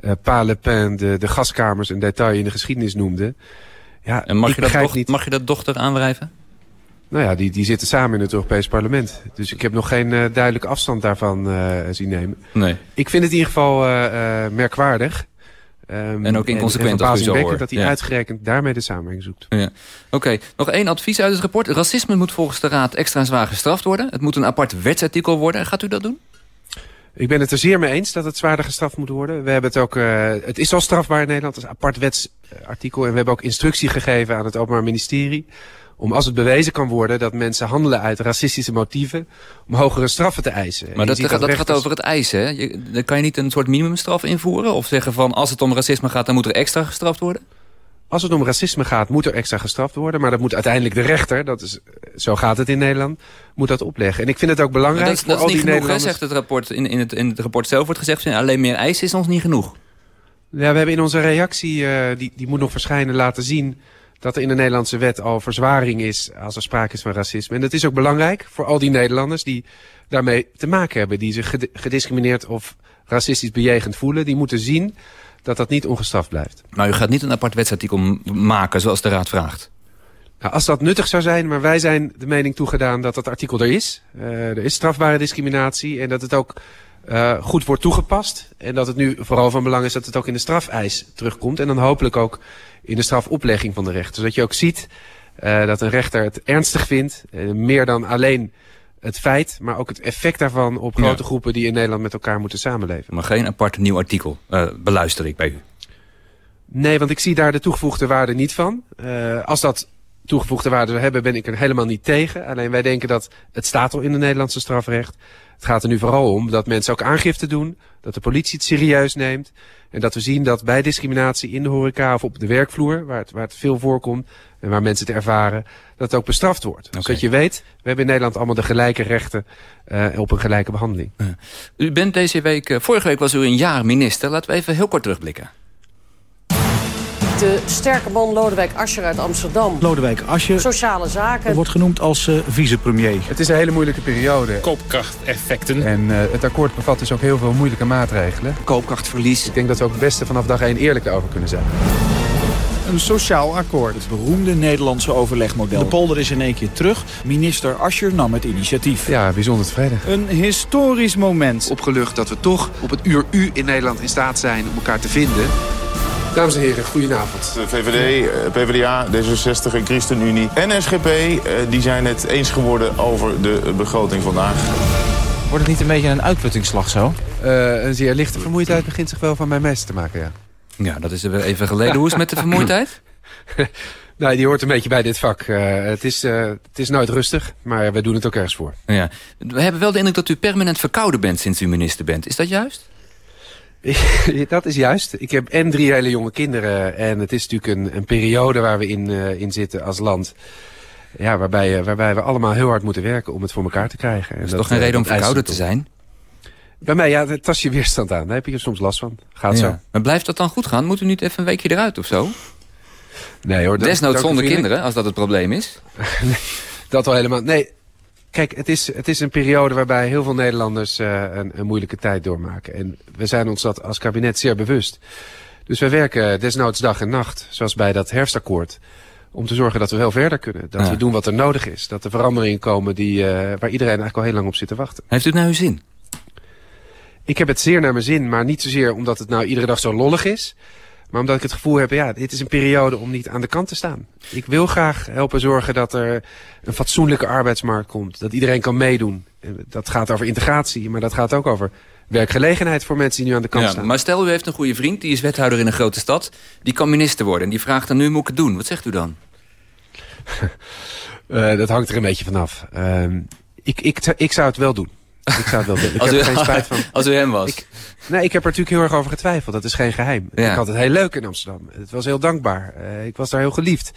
uh, Pa Le Pen de, de gaskamers een detail in de geschiedenis noemde. Ja, en mag, je dat, doch, niet... mag je dat dochter aanwrijven? Nou ja, die, die zitten samen in het Europees Parlement. Dus ik heb nog geen uh, duidelijke afstand daarvan uh, zien nemen. Nee. Ik vind het in ieder geval merkwaardig. Um, en ook inconsequent als je zo hoort. dat hij ja. uitgerekend daarmee de samenwerking zoekt. Ja. Oké, okay. nog één advies uit het rapport. Racisme moet volgens de Raad extra zwaar gestraft worden. Het moet een apart wetsartikel worden. Gaat u dat doen? Ik ben het er zeer mee eens dat het zwaarder gestraft moet worden. We hebben het ook, uh, het is al strafbaar in Nederland, het is een apart wetsartikel. En we hebben ook instructie gegeven aan het Openbaar Ministerie om als het bewezen kan worden dat mensen handelen uit racistische motieven... om hogere straffen te eisen. Maar dat, dat, dat gaat over het eisen, hè? Je, dan kan je niet een soort minimumstraf invoeren? Of zeggen van als het om racisme gaat, dan moet er extra gestraft worden? Als het om racisme gaat, moet er extra gestraft worden. Maar dat moet uiteindelijk de rechter, dat is, zo gaat het in Nederland, moet dat opleggen. En ik vind het ook belangrijk... Dat, dat is niet genoeg, hè, zegt het rapport. In, in, het, in het rapport zelf wordt gezegd, alleen meer eisen is ons niet genoeg. Ja, we hebben in onze reactie, uh, die, die moet nog verschijnen, laten zien dat er in de Nederlandse wet al verzwaring is als er sprake is van racisme. En dat is ook belangrijk voor al die Nederlanders die daarmee te maken hebben. Die zich gediscrimineerd of racistisch bejegend voelen. Die moeten zien dat dat niet ongestraft blijft. Maar u gaat niet een apart wetsartikel maken zoals de Raad vraagt? Nou, als dat nuttig zou zijn, maar wij zijn de mening toegedaan dat dat artikel er is. Uh, er is strafbare discriminatie en dat het ook uh, goed wordt toegepast. En dat het nu vooral van belang is dat het ook in de strafeis terugkomt. En dan hopelijk ook in de strafoplegging van de rechter. Zodat je ook ziet uh, dat een rechter het ernstig vindt. Uh, meer dan alleen het feit, maar ook het effect daarvan op grote ja. groepen die in Nederland met elkaar moeten samenleven. Maar geen apart nieuw artikel, uh, beluister ik bij u. Nee, want ik zie daar de toegevoegde waarde niet van. Als dat toegevoegde waarde zou hebben, ben ik er helemaal niet tegen. Alleen wij denken dat het staat al in het Nederlandse strafrecht. Het gaat er nu vooral om dat mensen ook aangifte doen, dat de politie het serieus neemt. En dat we zien dat bij discriminatie in de horeca of op de werkvloer, waar het, waar het veel voorkomt en waar mensen het ervaren, dat het ook bestraft wordt. Okay. Zodat je weet, we hebben in Nederland allemaal de gelijke rechten uh, op een gelijke behandeling. U bent deze week, uh, vorige week was u een jaar minister. Laten we even heel kort terugblikken. De sterke man Lodewijk Asscher uit Amsterdam. Lodewijk Asscher. Sociale zaken. Wordt genoemd als uh, vicepremier. Het is een hele moeilijke periode. Koopkrachteffecten. En uh, het akkoord bevat dus ook heel veel moeilijke maatregelen. Koopkrachtverlies. Ik denk dat we ook het beste vanaf dag 1 eerlijk over kunnen zijn. Een sociaal akkoord. Het beroemde Nederlandse overlegmodel. De polder is in één keer terug. Minister Asscher nam het initiatief. Ja, bijzonder tevreden. Een historisch moment. Opgelucht dat we toch op het uur U in Nederland in staat zijn om elkaar te vinden. Dames en heren, goedenavond. De VVD, PvdA, D66 en ChristenUnie en SGP die zijn het eens geworden over de begroting vandaag. Wordt het niet een beetje een uitputtingsslag zo? Uh, een zeer lichte vermoeidheid begint zich wel van mijn meester te maken, ja. Ja, dat is er weer even geleden. Hoe is het met de vermoeidheid? <laughs> nou, die hoort een beetje bij dit vak. Uh, het, is, uh, het is nooit rustig, maar we doen het ook ergens voor. Ja. We hebben wel de indruk dat u permanent verkouden bent sinds u minister bent. Is dat juist? <laughs> dat is juist. Ik heb en drie hele jonge kinderen. En het is natuurlijk een, een periode waar we in, uh, in zitten als land. Ja, waarbij, uh, waarbij we allemaal heel hard moeten werken om het voor elkaar te krijgen. Is dat, toch geen reden om verkouden te zijn? Bij mij, ja, tast je weerstand aan. Daar heb je er soms last van. Gaat ja. zo. Maar blijft dat dan goed gaan? Moet u niet even een weekje eruit of zo? Nee hoor. Desnoods zonder kinderen, als dat het probleem is. <laughs> nee, dat wel helemaal. Nee, Kijk, het is, het is een periode waarbij heel veel Nederlanders uh, een, een moeilijke tijd doormaken. En we zijn ons dat als kabinet zeer bewust. Dus wij werken desnoods dag en nacht, zoals bij dat herfstakkoord. Om te zorgen dat we wel verder kunnen. Dat ja. we doen wat er nodig is. Dat er veranderingen komen die, uh, waar iedereen eigenlijk al heel lang op zit te wachten. Heeft u het naar uw zin? Ik heb het zeer naar mijn zin, maar niet zozeer omdat het nou iedere dag zo lollig is. Maar omdat ik het gevoel heb, ja, dit is een periode om niet aan de kant te staan. Ik wil graag helpen zorgen dat er een fatsoenlijke arbeidsmarkt komt. Dat iedereen kan meedoen. Dat gaat over integratie, maar dat gaat ook over werkgelegenheid voor mensen die nu aan de kant ja, staan. Maar stel, u heeft een goede vriend, die is wethouder in een grote stad. Die kan minister worden en die vraagt dan nu, moet ik het doen? Wat zegt u dan? Uh, <laughs> dat hangt er een beetje vanaf. Uh, ik, ik, ik zou het wel doen. Ik zou het wel doen. Ik als heb u, er geen spijt van. <laughs> Als u hem was. Ik, nee, ik heb er natuurlijk heel erg over getwijfeld. Dat is geen geheim. Ja. Ik had het heel leuk in Amsterdam. Het was heel dankbaar. Uh, ik was daar heel geliefd.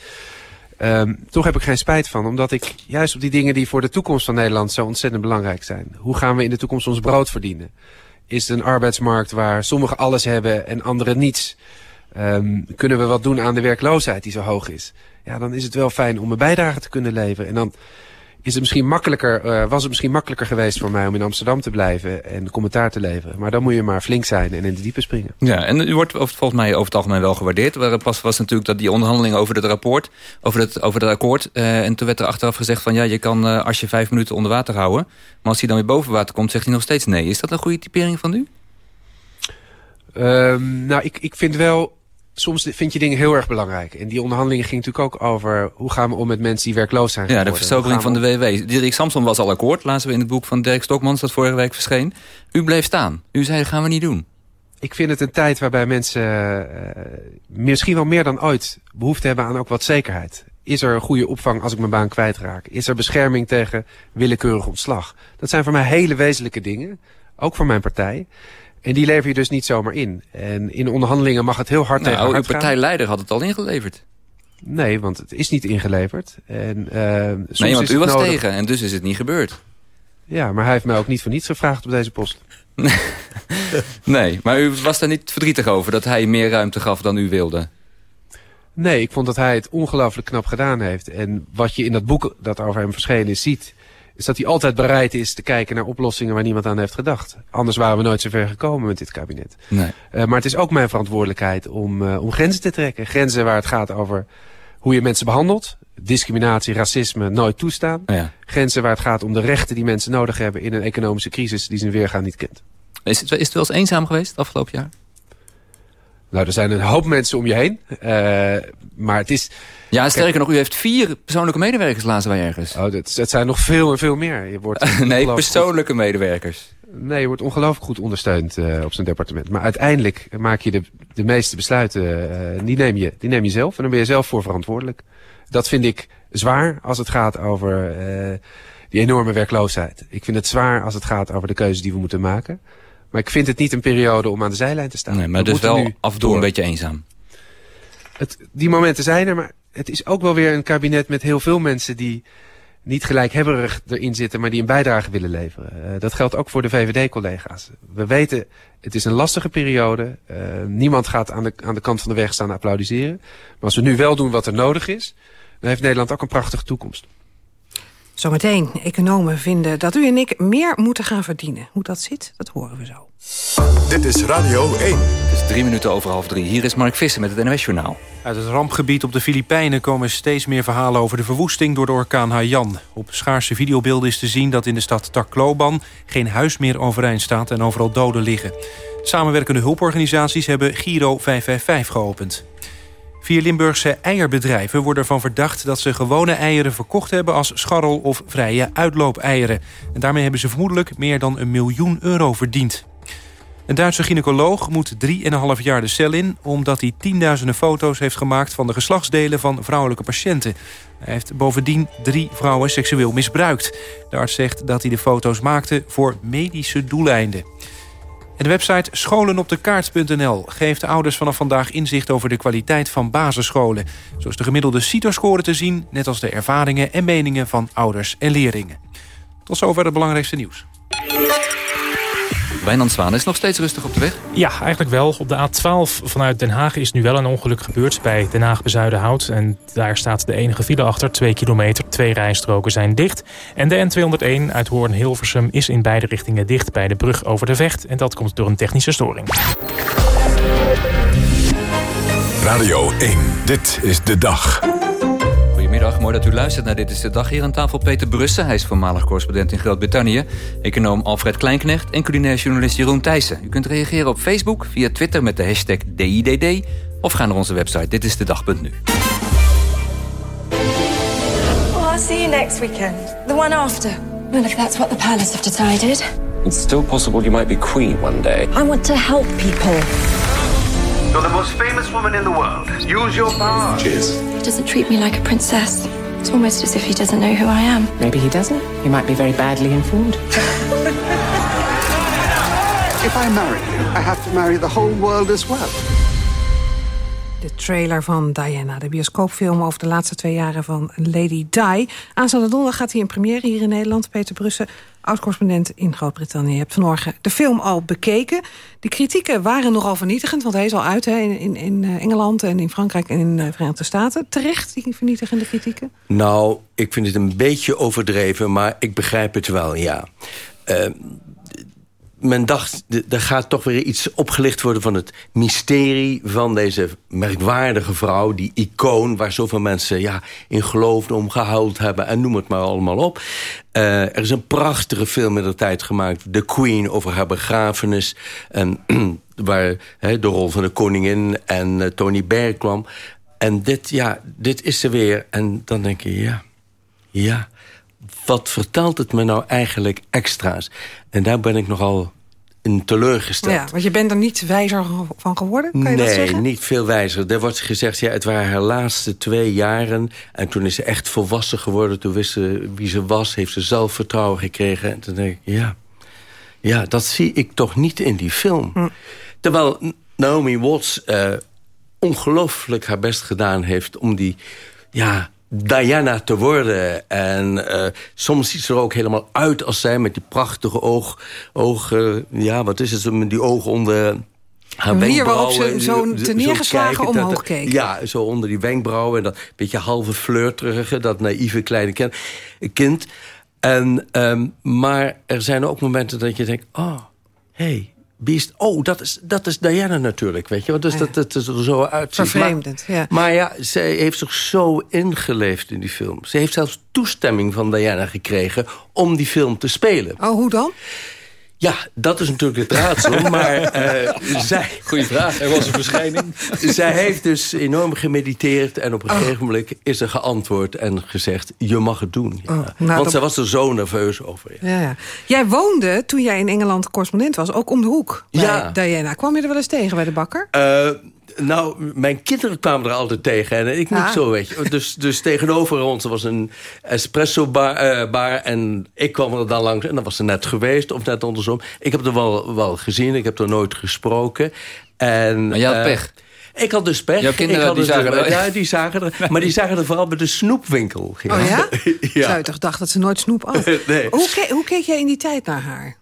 Um, toch heb ik geen spijt van. Omdat ik juist op die dingen die voor de toekomst van Nederland zo ontzettend belangrijk zijn. Hoe gaan we in de toekomst ons brood verdienen? Is het een arbeidsmarkt waar sommigen alles hebben en anderen niets? Um, kunnen we wat doen aan de werkloosheid die zo hoog is? Ja, dan is het wel fijn om een bijdrage te kunnen leveren. En dan is het misschien makkelijker, uh, was het misschien makkelijker geweest voor mij om in Amsterdam te blijven en commentaar te leveren. Maar dan moet je maar flink zijn en in de diepe springen. Ja, en u wordt volgens mij over het algemeen wel gewaardeerd. Waar het pas was natuurlijk dat die onderhandeling over het rapport, over het, over het akkoord. Uh, en toen werd er achteraf gezegd van ja, je kan uh, als je vijf minuten onder water houden. Maar als hij dan weer boven water komt, zegt hij nog steeds nee. Is dat een goede typering van u? Um, nou, ik, ik vind wel soms vind je dingen heel erg belangrijk. En die onderhandelingen ging natuurlijk ook over... hoe gaan we om met mensen die werkloos zijn Ja, de versobering van de WW. Dirk Samson was al akkoord. Lazen we in het boek van Dirk Stokmans dat vorige week verscheen. U bleef staan. U zei, dat gaan we niet doen. Ik vind het een tijd waarbij mensen uh, misschien wel meer dan ooit... behoefte hebben aan ook wat zekerheid. Is er een goede opvang als ik mijn baan kwijtraak? Is er bescherming tegen willekeurig ontslag? Dat zijn voor mij hele wezenlijke dingen. Ook voor mijn partij. En die lever je dus niet zomaar in. En in onderhandelingen mag het heel hard nou, tegen uw partijleider had het al ingeleverd. Nee, want het is niet ingeleverd. En, uh, soms nee, want u was nodig... tegen en dus is het niet gebeurd. Ja, maar hij heeft mij ook niet voor niets gevraagd op deze post. <laughs> nee, maar u was daar niet verdrietig over dat hij meer ruimte gaf dan u wilde? Nee, ik vond dat hij het ongelooflijk knap gedaan heeft. En wat je in dat boek dat over hem verschenen is ziet is dat hij altijd bereid is te kijken naar oplossingen waar niemand aan heeft gedacht. Anders waren we nooit zo ver gekomen met dit kabinet. Nee. Uh, maar het is ook mijn verantwoordelijkheid om, uh, om grenzen te trekken. Grenzen waar het gaat over hoe je mensen behandelt. Discriminatie, racisme nooit toestaan. Ja. Grenzen waar het gaat om de rechten die mensen nodig hebben in een economische crisis die zijn weergaan niet kent. Is het, is het wel eens eenzaam geweest het afgelopen jaar? Nou, er zijn een hoop mensen om je heen. Uh, maar het is... Ja, sterker nog, u heeft vier persoonlijke medewerkers, lazen wij ergens. Oh, dat, dat zijn nog veel en veel meer. Je wordt <laughs> nee, persoonlijke goed... medewerkers. Nee, je wordt ongelooflijk goed ondersteund uh, op zijn departement. Maar uiteindelijk maak je de, de meeste besluiten, uh, die, neem je, die neem je zelf. En dan ben je zelf voor verantwoordelijk. Dat vind ik zwaar als het gaat over die enorme werkloosheid. Ik vind het zwaar als het gaat over de keuzes die we moeten maken. Maar ik vind het niet een periode om aan de zijlijn te staan. Nee, maar we dus wel af en toe een beetje eenzaam. Het, die momenten zijn er, maar het is ook wel weer een kabinet met heel veel mensen die niet gelijkhebberig erin zitten, maar die een bijdrage willen leveren. Uh, dat geldt ook voor de VVD-collega's. We weten, het is een lastige periode. Uh, niemand gaat aan de, aan de kant van de weg staan applaudisseren. Maar als we nu wel doen wat er nodig is, dan heeft Nederland ook een prachtige toekomst. Zometeen, economen vinden dat u en ik meer moeten gaan verdienen. Hoe dat zit, dat horen we zo. Dit is Radio 1. Het is drie minuten over half drie. Hier is Mark Visser met het NOS-journaal. Uit het rampgebied op de Filipijnen komen steeds meer verhalen over de verwoesting door de orkaan Haiyan. Op schaarse videobeelden is te zien dat in de stad Tacloban geen huis meer overeind staat en overal doden liggen. Samenwerkende hulporganisaties hebben Giro 555 geopend. Vier Limburgse eierbedrijven worden ervan verdacht... dat ze gewone eieren verkocht hebben als scharrel- of vrije uitloopeieren. En daarmee hebben ze vermoedelijk meer dan een miljoen euro verdiend. Een Duitse gynaecoloog moet 3,5 jaar de cel in... omdat hij tienduizenden foto's heeft gemaakt van de geslachtsdelen van vrouwelijke patiënten. Hij heeft bovendien drie vrouwen seksueel misbruikt. De arts zegt dat hij de foto's maakte voor medische doeleinden. De website scholenopdekaart.nl geeft de ouders vanaf vandaag inzicht over de kwaliteit van basisscholen. Zo is de gemiddelde CITO-score te zien, net als de ervaringen en meningen van ouders en leerlingen. Tot zover het belangrijkste nieuws. Wijnand Zwaan is nog steeds rustig op de weg? Ja, eigenlijk wel. Op de A12 vanuit Den Haag is nu wel een ongeluk gebeurd bij Den Haag Bezuidenhout. En daar staat de enige file achter, 2 kilometer. Twee rijstroken zijn dicht. En de N201 uit Hoorn-Hilversum is in beide richtingen dicht bij de brug over de Vecht. En dat komt door een technische storing. Radio 1, dit is de dag. Goedemiddag, mooi dat u luistert naar Dit is de Dag. Hier aan tafel Peter Brussen, hij is voormalig correspondent in Groot-Brittannië. Econoom Alfred Kleinknecht en culinair journalist Jeroen Thijssen. U kunt reageren op Facebook, via Twitter met de hashtag DIDD... of ga naar onze website ditisdedag.nu. Oh, I'll see you next weekend. The one after. Well, if that's what the palace have decided. It's still possible you might be queen one day. I want to help people. You're the most famous woman in the world. Use your power. Cheers. He doesn't treat me like a princess. It's almost as if he doesn't know who I am. Maybe he doesn't. He might be very badly informed. <laughs> If I marry you, I have to marry the whole world as well. De trailer van Diana, de bioscoopfilm over de laatste twee jaren van Lady Di. Aanstaande donderdag gaat hij in première hier in Nederland. Peter Brussen, oud-correspondent in Groot-Brittannië. Je hebt vanmorgen de film al bekeken. De kritieken waren nogal vernietigend, want hij is al uit hè, in, in eh, Engeland en in Frankrijk en in de Verenigde Staten. Terecht, die vernietigende kritieken? Nou, ik vind het een beetje overdreven, maar ik begrijp het wel, ja. Uh, men dacht, er gaat toch weer iets opgelicht worden... van het mysterie van deze merkwaardige vrouw. Die icoon waar zoveel mensen ja, in geloofden, om gehuild hebben... en noem het maar allemaal op. Uh, er is een prachtige film in de tijd gemaakt. The Queen, over haar begrafenis. En, <clears throat> waar de rol van de koningin en uh, Tony Berg kwam. En dit, ja, dit is er weer. En dan denk je, ja, ja wat vertelt het me nou eigenlijk extra's? En daar ben ik nogal in teleurgesteld. Ja, want je bent er niet wijzer van geworden, kan je nee, dat zeggen? Nee, niet veel wijzer. Er wordt gezegd, ja, het waren haar laatste twee jaren... en toen is ze echt volwassen geworden. Toen wist ze wie ze was, heeft ze zelfvertrouwen gekregen. En toen denk ik, ja, ja dat zie ik toch niet in die film. Hm. Terwijl Naomi Watts uh, ongelooflijk haar best gedaan heeft... om die ja, Diana te worden. En uh, soms ziet ze er ook helemaal uit als zij met die prachtige oog, ogen... ja, wat is het, met die ogen onder haar Hier waarop wenkbrauwen. ze zo te neergeslagen omhoog dat- keek. Ja, zo onder die wenkbrauwen. En dat beetje halve flirterige, dat naïeve kleine kind. En, ehm, maar er zijn ook momenten dat je denkt... oh, hey, Beast, oh, dat is, dat is Diana natuurlijk, weet je wel. Dus Ja. dat, dat is er zo uitziet. Vervreemdend, ja. Maar ja, zij heeft zich zo ingeleefd in die film. Ze heeft zelfs toestemming van Diana gekregen om die film te spelen. Oh, hoe dan? Ja, dat is natuurlijk het raadsel, <laughs> maar eh, zij... Goeie vraag, er was een verschijning. <laughs> zij heeft dus enorm gemediteerd en op Oh. een gegeven moment is er geantwoord en gezegd, je mag het doen. Ja. Oh, nou, Want dat- zij was er zo nerveus over. Ja. Ja, ja. Jij woonde, toen jij in Engeland correspondent was, ook om de hoek bij Ja. Diana. Kwam je er wel eens tegen bij de bakker? Eh, nou, mijn kinderen kwamen er altijd tegen en ik niet Ah. zo, weet je. Dus, dus tegenover ons was een espresso bar, eh, bar en ik kwam er dan langs en dan was ze net geweest of net andersom. Ik heb er wel, wel gezien, ik heb er nooit gesproken. En, Maar jij had eh, pech. Ik had dus pech. Jouw kinderen, Ik had die dus- zagen er- Ja, die zagen er. Maar die zagen er vooral bij de snoepwinkel. Oh ja? <laughs> ja. Zou je toch dacht dat ze nooit snoep at? <laughs> Nee. hoe, ke- hoe keek jij in die tijd naar haar?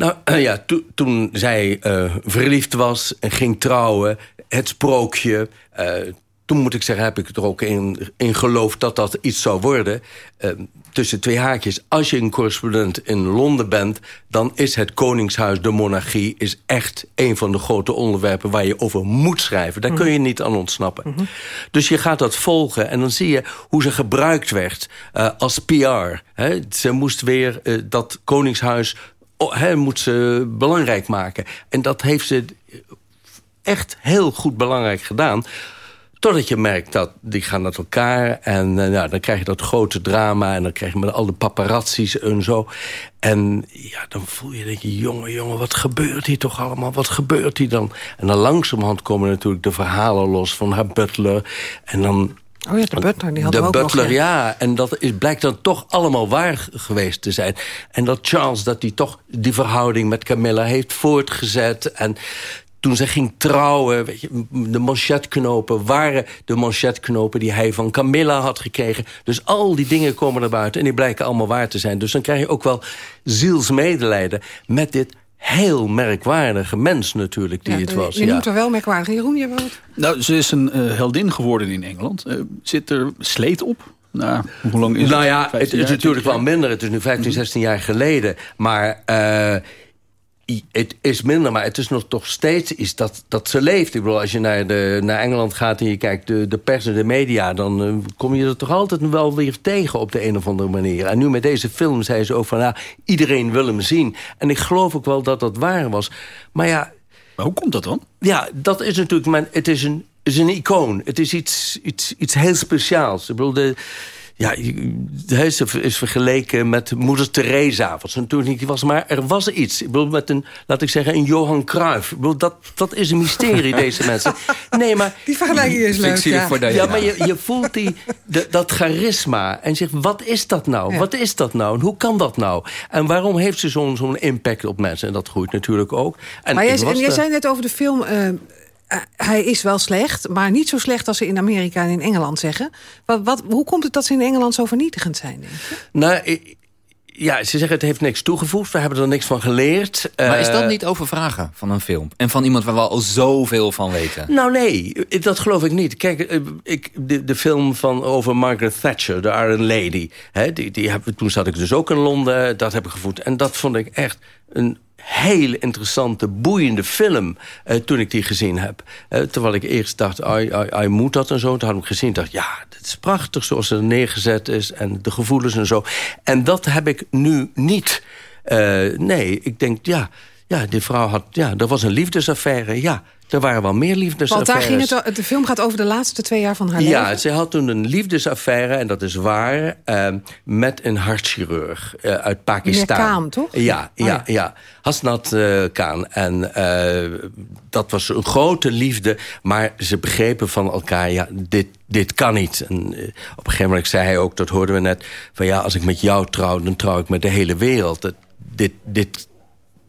Nou <clears throat> ja, to- toen zij eh, verliefd was en ging trouwen, het sprookje. eh, toen moet ik zeggen, heb ik er ook in, in geloofd dat dat iets zou worden. Eh, tussen twee haakjes. Als je een correspondent in Londen bent... dan is het Koningshuis, de monarchie... is echt een van de grote onderwerpen waar je over moet schrijven. Daar kun je niet aan ontsnappen. Dus je gaat dat volgen en dan zie je hoe ze gebruikt werd als PR. Ze moest weer dat Koningshuis oh, hè, moet ze belangrijk maken. En dat heeft ze echt heel goed belangrijk gedaan. Totdat je merkt dat die gaan naar elkaar. En eh, nou, dan krijg je dat grote drama. En dan krijg je met al de paparazzi's en zo. En ja, dan voel je, denk je, jongen, jongen, wat gebeurt hier toch allemaal? Wat gebeurt hier dan? En dan langzamerhand komen natuurlijk de verhalen los van haar butler. En dan Oh ja, de butler, die de butler, nog. ja. En dat is, blijkt dan toch allemaal waar geweest te zijn. En dat Charles, dat hij toch die verhouding met Camilla heeft voortgezet. En toen ze ging trouwen, weet je, de manchetknopen waren de manchetknopen die hij van Camilla had gekregen. Dus al die dingen komen naar buiten en die blijken allemaal waar te zijn. Dus dan krijg je ook wel zielsmedelijden met dit heel merkwaardige mens natuurlijk die Ja, het was. Je ja. noemt er wel merkwaardig. Jeroen, je? Nou, ze is een eh, heldin geworden in Engeland. Eh, zit er sleet op? Nou, hoe lang is het? nou ja, het 15 is natuurlijk 20 wel minder. Het is nu 15, 16 jaar geleden. Maar eh, het is minder. Maar het is nog toch steeds iets dat, dat ze leeft. Ik bedoel, als je naar, de, naar Engeland gaat en je kijkt de, de pers en de media... dan eh, kom je er toch altijd wel weer tegen op de een of andere manier. En nu met deze film zei ze ook van... Nou, iedereen wil hem zien. En ik geloof ook wel dat dat waar was. Maar ja... Maar hoe komt dat dan? Ja, dat is natuurlijk... Maar het is een, is een icoon. Het is iets, iets, iets heel speciaals. Ik bedoel, de, ja, hij is, is vergeleken met moeder Teresa. Wat ze natuurlijk niet was, maar er was iets. Ik bedoel, met een, laat ik zeggen, een Johan Cruijff. Ik bedoel, dat, dat is een mysterie, <laughs> deze mensen. Nee, maar... Die vergelijking is leuk, ja. Voor ja, maar je, je voelt die, de, dat charisma. En zegt, wat is dat nou? Wat is dat nou? En hoe kan dat nou? En waarom heeft ze zo'n zo'n impact op mensen? En dat groeit natuurlijk ook. En maar jij, jij zei net over de film... Uh, hij is wel slecht, maar niet zo slecht als ze in Amerika en in Engeland zeggen. Wat, wat, hoe komt het dat ze in Engeland zo vernietigend zijn, denk je? Nou, ja, ze zeggen het heeft niks toegevoegd. We hebben er niks van geleerd. Maar is dat niet overvragen van een film? En van iemand waar we al zoveel van weten? Nou nee, dat geloof ik niet. Kijk, ik, de, de film van over Margaret Thatcher, de Iron Lady... Hè, die, die heb, toen zat ik dus ook in Londen, dat heb ik gevoed. En dat vond ik echt een hele interessante, boeiende film... Uh, toen ik die gezien heb. Uh, terwijl ik eerst dacht, hij moet dat en zo. Toen had ik gezien dacht ja, het is prachtig zoals het neergezet is... en de gevoelens en zo. En dat heb ik nu niet. Uh, nee, ik denk, ja, ja, die vrouw had... Ja, er was een liefdesaffaire, ja... Er waren wel meer liefdesaffaires. Want daar ging het, de film gaat over de laatste twee jaar van haar ja, leven. Ja, ze had toen een liefdesaffaire, en dat is waar... Uh, met een hartchirurg uh, uit Pakistan. Meneer Kaan, toch? Ja, ja, oh, ja. ja. Hasnat uh, Kaan. En dat was een grote liefde. Maar ze begrepen van elkaar, ja, dit, dit kan niet. En op een gegeven moment zei hij ook, dat hoorden we net... van ja, als ik met jou trouw, dan trouw ik met de hele wereld. Dat, dit, dit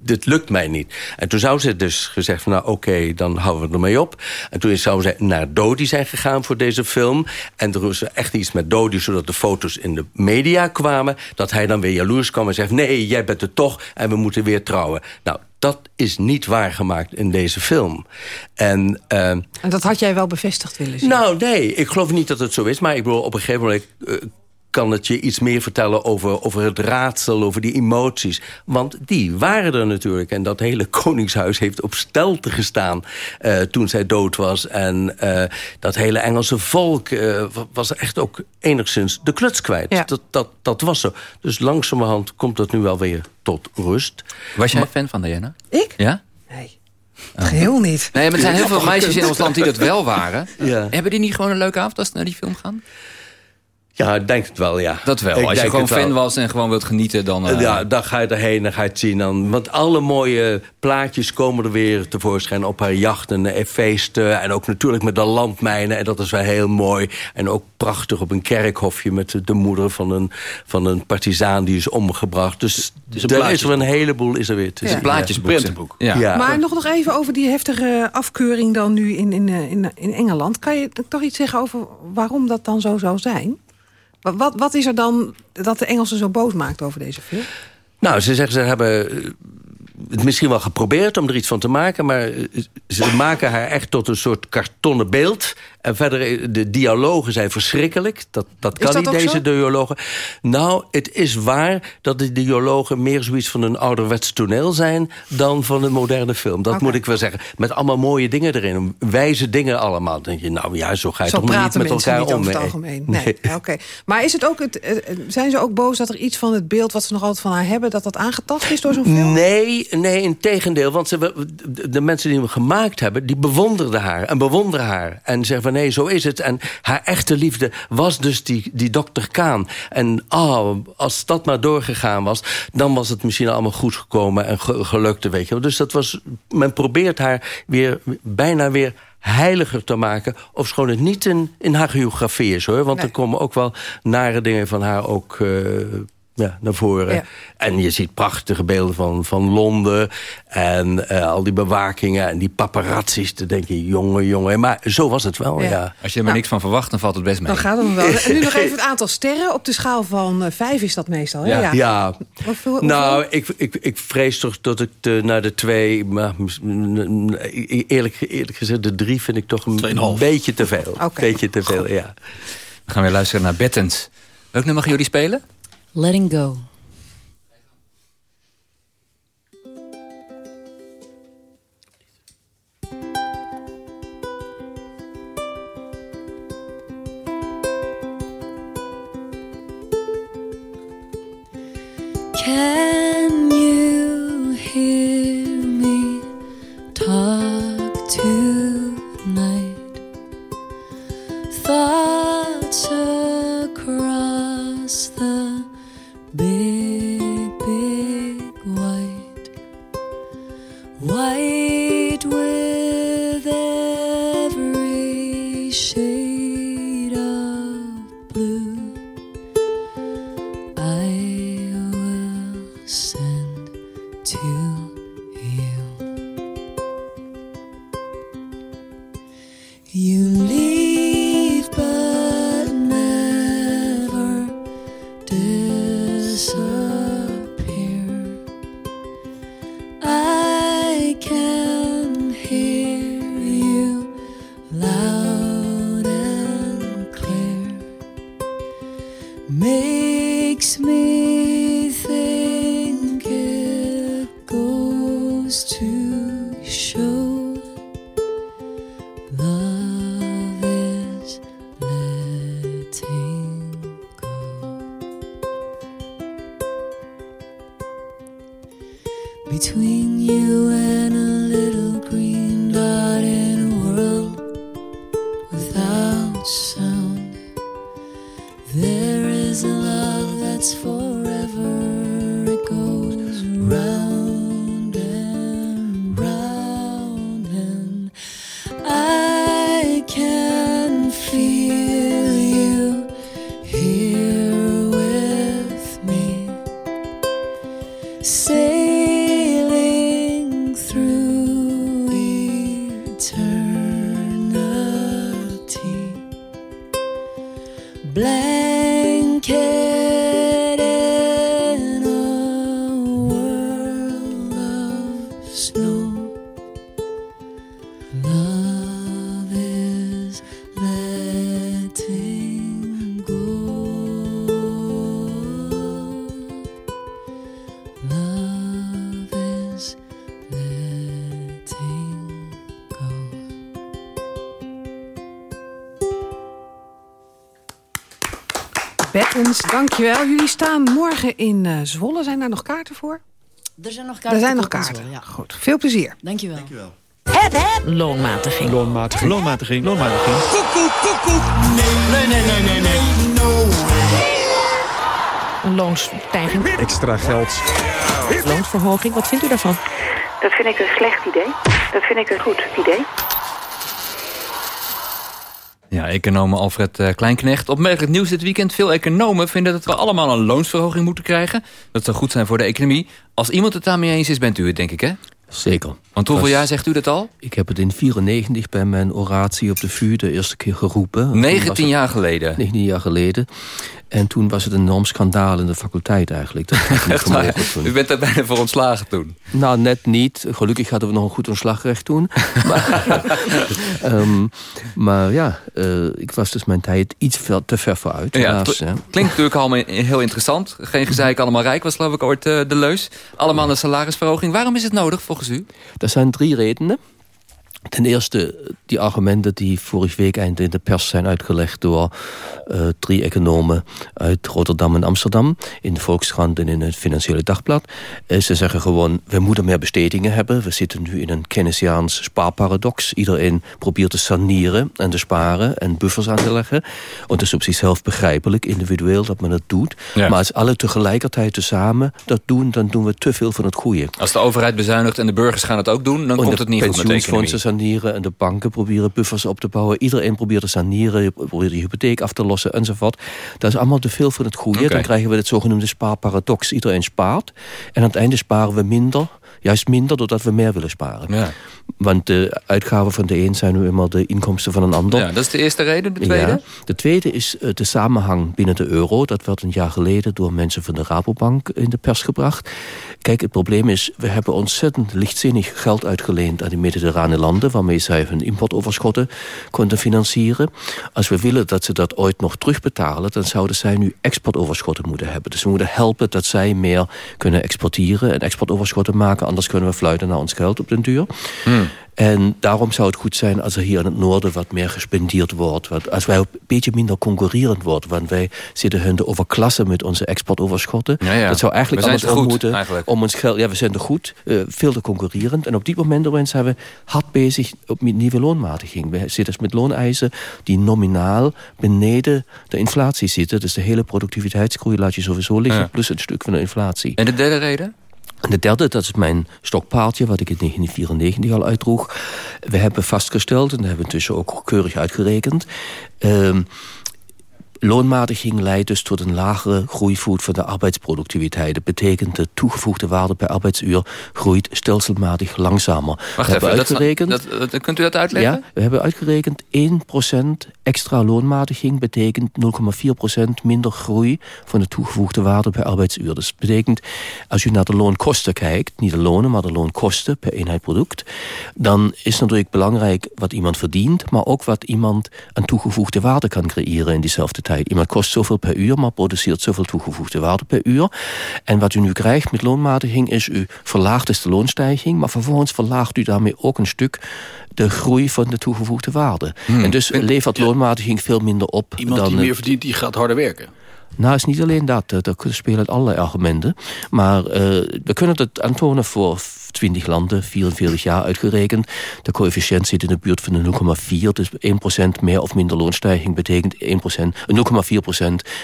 dit lukt mij niet. En toen zou ze dus gezegd van, nou oké, dan houden we ermee op. En toen zou ze naar Dodi zijn gegaan voor deze film. En er was echt iets met Dodi, zodat de foto's in de media kwamen. Dat hij dan weer jaloers kwam en zegt, nee, jij bent er toch en we moeten weer trouwen. Nou, dat is niet waargemaakt in deze film. En, uh, en dat had jij wel bevestigd willen zien? Nou, nee, ik geloof niet dat het zo is. Maar ik bedoel, op een gegeven moment... Kan het je iets meer vertellen over, over het raadsel, over die emoties. Want die waren er natuurlijk. En dat hele <laughs> koningshuis heeft op stelte gestaan uh, toen zij dood was. En uh, dat hele Engelse volk uh, was echt ook enigszins de kluts kwijt. Ja. Dat, dat, dat was zo. Dus langzamerhand komt dat nu wel weer tot rust. Was jij maar, fan van Diana? Ik? Ja? Nee. Oh. Geheel niet. Nee, maar er zijn heel veel meisjes in ons land die dat wel waren. Ja. Hebben die niet gewoon een leuke avond als ze naar die film gaan? Ja, ik denk het wel, ja. Dat wel. Ik Als je gewoon fan was en gewoon wilt genieten, dan... Uh... Ja, dan ga je erheen en ga je het zien. Dan, want alle mooie plaatjes komen er weer tevoorschijn op haar jachten en feesten. En ook natuurlijk met de landmijnen. En dat is wel heel mooi. En ook prachtig op een kerkhofje met de moeder van een, van een partizaan die is omgebracht. Dus, dus er is er een heleboel is er weer te ja. zien. Plaatjesboek. Ja. ja. Maar nog, nog even over die heftige afkeuring dan nu in, in, in, in Engeland. Kan je toch iets zeggen over waarom dat dan zo zou zijn? Wat, wat is er dan dat de Engelsen zo boos maakt over deze film? Nou, ze zeggen ze hebben het misschien wel geprobeerd om er iets van te maken... maar ze maken haar echt tot een soort kartonnen beeld. En verder, eh, de dialogen zijn verschrikkelijk. Dat, dat kan niet, deze zo? dialogen. Nou, het is waar dat de dialogen meer zoiets van een ouderwets toneel zijn... dan van een moderne film. Dat okay. moet ik wel zeggen. Met allemaal mooie dingen erin. Wijze dingen allemaal. Dan denk je, nou ja, zo ga je zo toch niet met elkaar niet om. het algemeen. Nee, nee. oké. <laughs> Maar is het ook het, zijn ze ook boos dat er iets van het beeld... wat ze nog altijd van haar hebben, dat dat aangetast is door zo'n film? Nee, nee, in tegendeel. Want ze, de mensen die hem gemaakt hebben, die bewonderden haar. En bewonderen haar. En zeggen van, nee, zo is het. En haar echte liefde was dus die, die dokter Kaan. En oh, als dat maar doorgegaan was... dan was het misschien allemaal goed gekomen en gelukt. Weet je. Dus dat was, men probeert haar weer, bijna weer heiliger te maken. Of schoon het niet in, in haar geografie is, hoor. Want nee. er komen ook wel nare dingen van haar ook... Uh, ja, naar voren. Ja. En je ziet prachtige beelden van, van Londen. En uh, al die bewakingen en die paparazzis. te denken jongen, jongen. Maar zo was het wel, ja. ja. Als je er maar niks van verwacht, dan valt het best mee. Dan gaat het wel. En nu nog even het <laughs> aantal sterren. Op de schaal van uh, vijf is dat meestal, hè? Ja. ja. Hoeveel, hoeveel? Nou, ik, ik, ik vrees toch dat ik de, naar de twee... Maar, eerlijk, eerlijk gezegd, de drie vind ik toch een beetje te veel. Okay. beetje te veel, ja. We gaan weer luisteren naar Bettens. Welk nummer gaan jullie spelen? Letting go. Dankjewel. Jullie staan morgen in eh, Zwolle. Zijn daar nog kaarten voor? Er zijn nog Er kaarten. zijn nog kaarten. Zwolle, ja. Goed, veel plezier. Dankjewel. Heb, heb. Loonmatiging. Loonmatiging. Loonmatiging. Loonmatiging. Koekoek, koekoek. Nee, nee, nee, nee, nee. No Een loonsstijging. Extra geld. Loonsverhoging. Wat vindt u daarvan? Dat vind ik een slecht idee. Dat vind ik een goed idee. Ja, econoom Alfred eh, Kleinknecht. Opmerkelijk nieuws dit weekend. Veel economen vinden dat we allemaal een loonsverhoging moeten krijgen. Dat zou goed zijn voor de economie. Als iemand het daarmee eens is, bent u het, denk ik, hè? Zeker. Want hoeveel jaar zegt u dat al? Ik heb het in 94 bij mijn oratie op de VU de eerste keer geroepen. Toen 19 was het- jaar geleden. 19 jaar geleden. En toen was het een enorm schandaal in de faculteit eigenlijk. Dat niet. <laughs> U bent daar bijna voor ontslagen toen. Nou, net niet. Gelukkig hadden we nog een goed ontslagrecht toen. <laughs> maar, Ehm, maar ja, eh, ik was dus mijn tijd iets ver, te ver vooruit. Ja, helaas, klinkt natuurlijk allemaal heel interessant. Geen gezeik, allemaal rijk was geloof ik ooit eh, de leus. Allemaal een salarisverhoging. Waarom is het nodig volgens u? Er zijn drie redenen. Ten eerste die argumenten die vorige week eind in de pers zijn uitgelegd door eh, drie economen uit Rotterdam en Amsterdam. In de Volkskrant en in het Financiële Dagblad. Eh, ze zeggen gewoon, we moeten meer bestedingen hebben. We zitten nu in een Keynesiaans spaarparadox. Iedereen probeert te saneren en te sparen en buffers aan te leggen. En het is op zichzelf begrijpelijk, individueel, dat men dat doet. Ja. Maar als alle tegelijkertijd tezamen dat doen, dan doen we te veel van het goede. Als de overheid bezuinigt en de burgers gaan het ook doen... dan En komt het niet goed met de economie. Saneren en de banken proberen buffers op te bouwen. Iedereen probeert te saneren, je probeert de hypotheek af te lossen enzovoort. Dat is allemaal te veel van het goede. Dan krijgen we het zogenoemde spaarparadox. Iedereen spaart en aan het einde sparen we minder. Juist minder doordat we meer willen sparen. Ja. Want de uitgaven van de een zijn nu eenmaal de inkomsten van een ander. Ja, dat is de eerste reden. De tweede? Ja. De tweede is eh, de samenhang binnen de euro. Dat werd een jaar geleden door mensen van de Rabobank in de pers gebracht. Kijk, het probleem is, we hebben ontzettend lichtzinnig geld uitgeleend aan die mediterrane landen, waarmee zij hun importoverschotten konden financieren. Als we willen dat ze dat ooit nog terugbetalen, dan zouden zij nu exportoverschotten moeten hebben. Dus we moeten helpen dat zij meer kunnen exporteren en exportoverschotten maken. Anders kunnen we fluiten naar ons geld op den duur. En daarom zou het goed zijn als er hier in het noorden wat meer gespendeerd wordt. Als wij een beetje minder concurrerend worden. Want wij zitten hun te overklassen met onze exportoverschotten. Ja, ja. Dat zou eigenlijk We andersom goed, moeten. eigenlijk. Om ons geld, ja, we zijn te goed, eh, veel te concurrerend. En op dit moment zijn we hard bezig op nieuwe loonmatiging. We zitten dus met looneisen die nominaal beneden de inflatie zitten. Dus de hele productiviteitsgroei laat je sowieso liggen. Ja. Plus een stuk van de inflatie. En de derde reden? De derde, dat is mijn stokpaardje, wat ik in 1994 al uitdroeg. We hebben vastgesteld, en dat hebben we intussen ook keurig uitgerekend... Ehm, Loonmatiging leidt dus tot een lagere groeivoet van de arbeidsproductiviteit. Dat betekent de toegevoegde waarde per arbeidsuur groeit stelselmatig langzamer. Wacht we hebben even, uitgerekend, dat, dat, kunt u dat uitleggen? Ja, we hebben uitgerekend 1% extra loonmatiging betekent 0,4% minder groei van de toegevoegde waarde per arbeidsuur. Dus dat betekent, als u naar de loonkosten kijkt, niet de lonen, maar de loonkosten per eenheid product, dan is natuurlijk belangrijk wat iemand verdient, maar ook wat iemand aan toegevoegde waarde kan creëren in diezelfde tijd. Iemand kost zoveel per uur, maar produceert zoveel toegevoegde waarde per uur. En wat u nu krijgt met loonmatiging is, u verlaagt dus de loonstijging, maar vervolgens verlaagt u daarmee ook een stuk de groei van de toegevoegde waarde. Hmm. En dus levert loonmatiging veel minder op Iemand dan... die meer verdient, die gaat harder werken. Nou, is niet alleen dat. Er spelen allerlei argumenten. Maar uh, we kunnen het aantonen voor 20 landen, 44 jaar uitgerekend. De coëfficiënt zit in de buurt van de 0,4. Dus 1% meer of minder loonstijging betekent 0,4%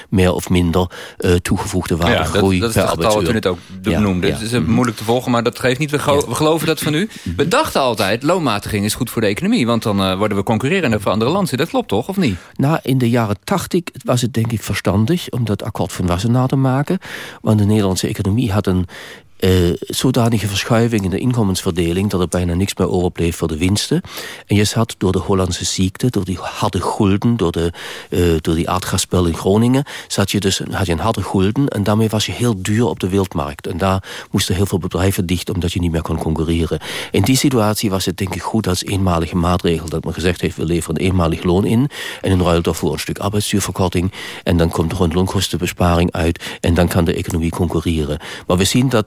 meer of minder uh, toegevoegde waardegroei ja, dat, dat is het getal wat u net ook ja, noemde. Ja. Het is uh, moeilijk te volgen, maar dat geeft niet. We, we geloven dat van u. We dachten altijd, loonmatiging is goed voor de economie. Want dan uh, worden we concurrerender voor andere landen. Dat klopt toch, of niet? Nou, in de jaren 80 was het denk ik verstandig... om dat akkoord van Wassenaar te maken. Want de Nederlandse economie had een uh, zodanige verschuiving in de inkomensverdeling... dat er bijna niks meer overbleef voor de winsten. En je zat door de Hollandse ziekte, door die harde gulden... door, de, uh, door die aardgasspel in Groningen... Zat je dus, had je een harde gulden en daarmee was je heel duur op de wereldmarkt. En daar moesten heel veel bedrijven dicht... omdat je niet meer kon concurreren. In die situatie was het denk ik goed als eenmalige maatregel... dat men gezegd heeft, we leveren een eenmalig loon in... en in ruil daarvoor een stuk arbeidsduurverkorting... en dan komt er een loonkostenbesparing uit... en dan kan de economie concurreren. Maar we zien dat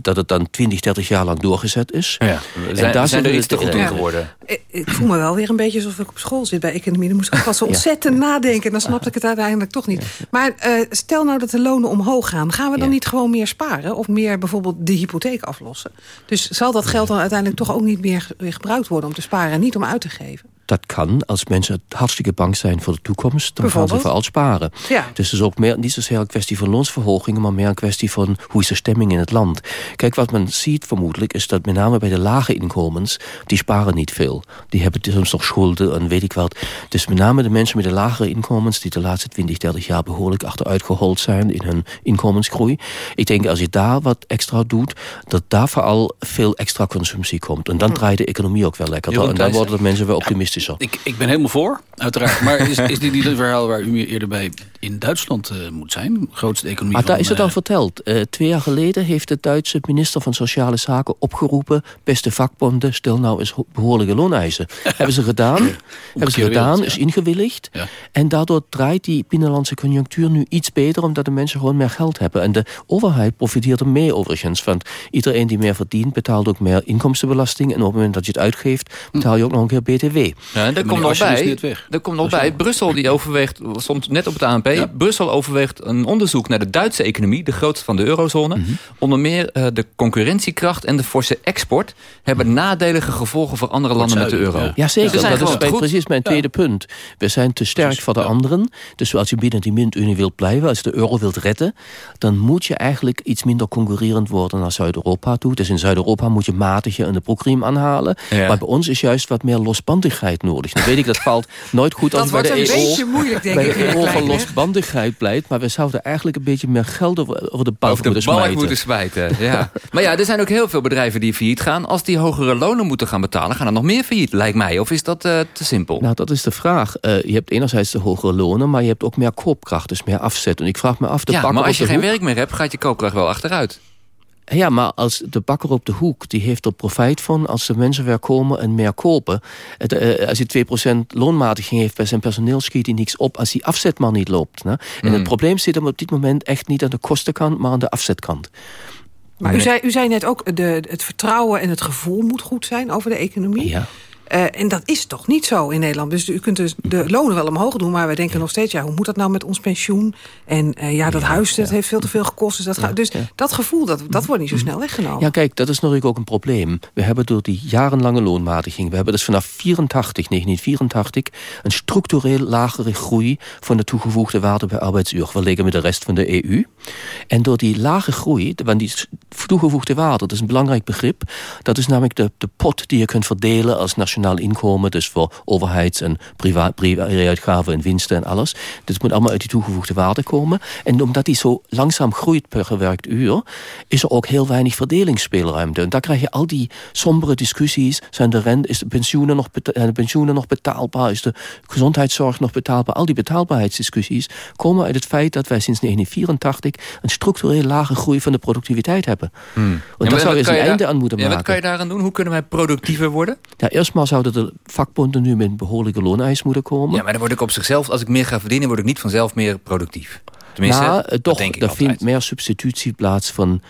dat het dan 20, 30 jaar lang doorgezet is. Ja, zijn, en daar zijn er iets te goed in geworden. Ik, ik voel me wel weer een beetje alsof ik op school zit bij economie. Dan moest ik pas <laughs> zo ontzettend ja. nadenken. En dan snapte ik het uiteindelijk toch niet. Maar uh, stel nou dat de lonen omhoog gaan. Gaan we dan ja. niet gewoon meer sparen? Of meer bijvoorbeeld de hypotheek aflossen? Dus zal dat geld dan uiteindelijk toch ook niet meer gebruikt worden om te sparen en niet om uit te geven? Dat kan als mensen hartstikke bang zijn voor de toekomst. Dan gaan ze vooral sparen. Ja. Dus het is ook meer, niet zozeer een kwestie van loonsverhogingen... maar meer een kwestie van hoe is de stemming in het land. Kijk, wat men ziet vermoedelijk is dat met name bij de lage inkomens... die sparen niet veel. Die hebben soms nog schulden en weet ik wat. Dus met name de mensen met de lagere inkomens... die de laatste 20, 30 jaar behoorlijk achteruitgehold zijn... in hun inkomensgroei. Ik denk als je daar wat extra doet... dat daar vooral veel extra consumptie komt. En dan hm. draait de economie ook wel lekker. En dan worden de mensen wel optimistisch. Ik, ik ben helemaal voor, uiteraard. Maar is, is dit niet een verhaal waar u eerder bij in Duitsland uh, moet zijn? Grootste economie maar van, daar is het al uh, verteld. Uh, twee jaar geleden heeft de Duitse minister van Sociale Zaken opgeroepen... beste vakbonden, stel nou eens behoorlijke looneisen. <laughs> hebben ze gedaan, hebben ze gedaan ja. is ingewilligd. Ja. En daardoor draait die binnenlandse conjunctuur nu iets beter... omdat de mensen gewoon meer geld hebben. En de overheid profiteert er mee overigens. Want iedereen die meer verdient betaalt ook meer inkomstenbelasting. En op het moment dat je het uitgeeft, betaal je ook nog een keer BTW. Ja, en er komt nog bij, er komt nog bij, Brussel die overweegt, stond net op het ANP, ja. Brussel overweegt een onderzoek naar de Duitse economie, de grootste van de eurozone. Mm -hmm. Onder meer uh, de concurrentiekracht en de forse export hebben mm -hmm. nadelige gevolgen voor andere landen met de euro. Ja, ja zeker, dus dat is bij, precies mijn tweede ja. punt. We zijn te sterk dus, voor de anderen. Dus als je binnen die muntunie wilt blijven, als je de euro wilt redden, dan moet je eigenlijk iets minder concurrerend worden naar Zuid-Europa toe. Dus in Zuid-Europa moet je matigen en de broekriem aanhalen. Maar bij ons is juist wat meer losbandigheid nodig. Dan weet ik, dat valt nooit goed als bij de een beetje moeilijk, denk bij ik. de EO van losbandigheid pleit. Maar we zouden eigenlijk een beetje meer geld over, de over de moeten smijten. moeten smijten. <laughs> Ja. maar ja, er zijn ook heel veel bedrijven die failliet gaan. Als die hogere lonen moeten gaan betalen, gaan er nog meer failliet, lijkt mij. Of is dat uh, te simpel? Nou, dat is de vraag. Uh, je hebt enerzijds de hogere lonen, maar je hebt ook meer koopkracht, dus meer afzet. En ik vraag me af, de ja, maar als je geen hoek, werk meer hebt, gaat je koopkracht wel achteruit. Ja, maar als de bakker op de hoek, die heeft er profijt van... als de mensen weer komen en meer kopen. Het, uh, als hij 2% loonmatiging heeft bij zijn personeel... schiet hij niks op als die afzet maar niet loopt. Ne? En Mm. het probleem zit hem op dit moment echt niet aan de kostenkant... maar aan de afzetkant. Maar u zei, u zei net ook, de, het vertrouwen en het gevoel moet goed zijn over de economie. Ja. Uh, en dat is toch niet zo in Nederland. Dus u kunt dus de lonen wel omhoog doen... maar we denken nog steeds, ja, hoe moet dat nou met ons pensioen? En uh, ja, dat ja, huis dat ja. heeft veel te veel gekost. Dus, dat, ja, dus dat gevoel, dat, dat wordt niet zo snel weggenomen. Ja, kijk, dat is natuurlijk ook een probleem. We hebben door die jarenlange loonmatiging... we hebben dus vanaf 84, 1984... een structureel lagere groei van de toegevoegde waarde per arbeidsuur... vergeleken met de rest van de EU. En door die lage groei, van die toegevoegde waarde... dat is een belangrijk begrip... dat is namelijk de, de pot die je kunt verdelen als nationaal inkomen... dus voor overheids- en privé-uitgaven en winsten en alles. Dus het moet allemaal uit die toegevoegde waarde komen. En omdat die zo langzaam groeit per gewerkt uur... is er ook heel weinig verdelingsspeelruimte. En daar krijg je al die sombere discussies. Zijn de is de pensioenen, nog de pensioenen nog betaalbaar? Is de gezondheidszorg nog betaalbaar? Al die betaalbaarheidsdiscussies komen uit het feit... dat wij sinds 1984 een structureel lage groei van de productiviteit hebben. Hmm. En daar zou je eens een einde aan moeten ja, maken. Wat kan je daaraan doen? Hoe kunnen wij productiever worden? Ja, eerstmal zouden de vakbonden nu met een behoorlijke looneis moeten komen. Ja, maar dan word ik op zichzelf, als ik meer ga verdienen... word ik niet vanzelf meer productief. Tenminste, nou, dat toch, denk ik er vindt meer substitutie plaats van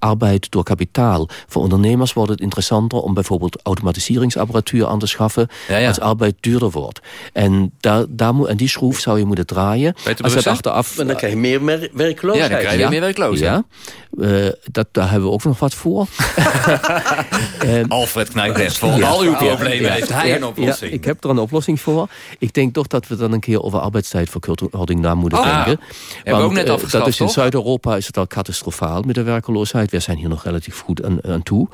arbeid door kapitaal. Voor ondernemers wordt het interessanter om bijvoorbeeld automatiseringsapparatuur aan te schaffen Ja, ja. als arbeid duurder wordt. En, daar, daar moet, en die schroef zou je moeten draaien. Peter Als Brussen? achteraf... Maar dan krijg je meer werkloosheid. Ja, dan krijg je meer werklozen. Ja, Eh, dat, daar hebben we ook nog wat voor. <laughs> Eh, Alfred knijpt echt voor ja. al uw problemen ja, heeft hij ja, een oplossing. ja, ik heb er een oplossing voor. Ik denk toch dat we dan een keer over arbeidstijdverkorting na moeten Oh, ja. denken. Hebben we ook net afgeschaft, dat is in? Zuid-Europa is het al catastrofaal met de We zijn hier nog relatief goed aan, aan toe.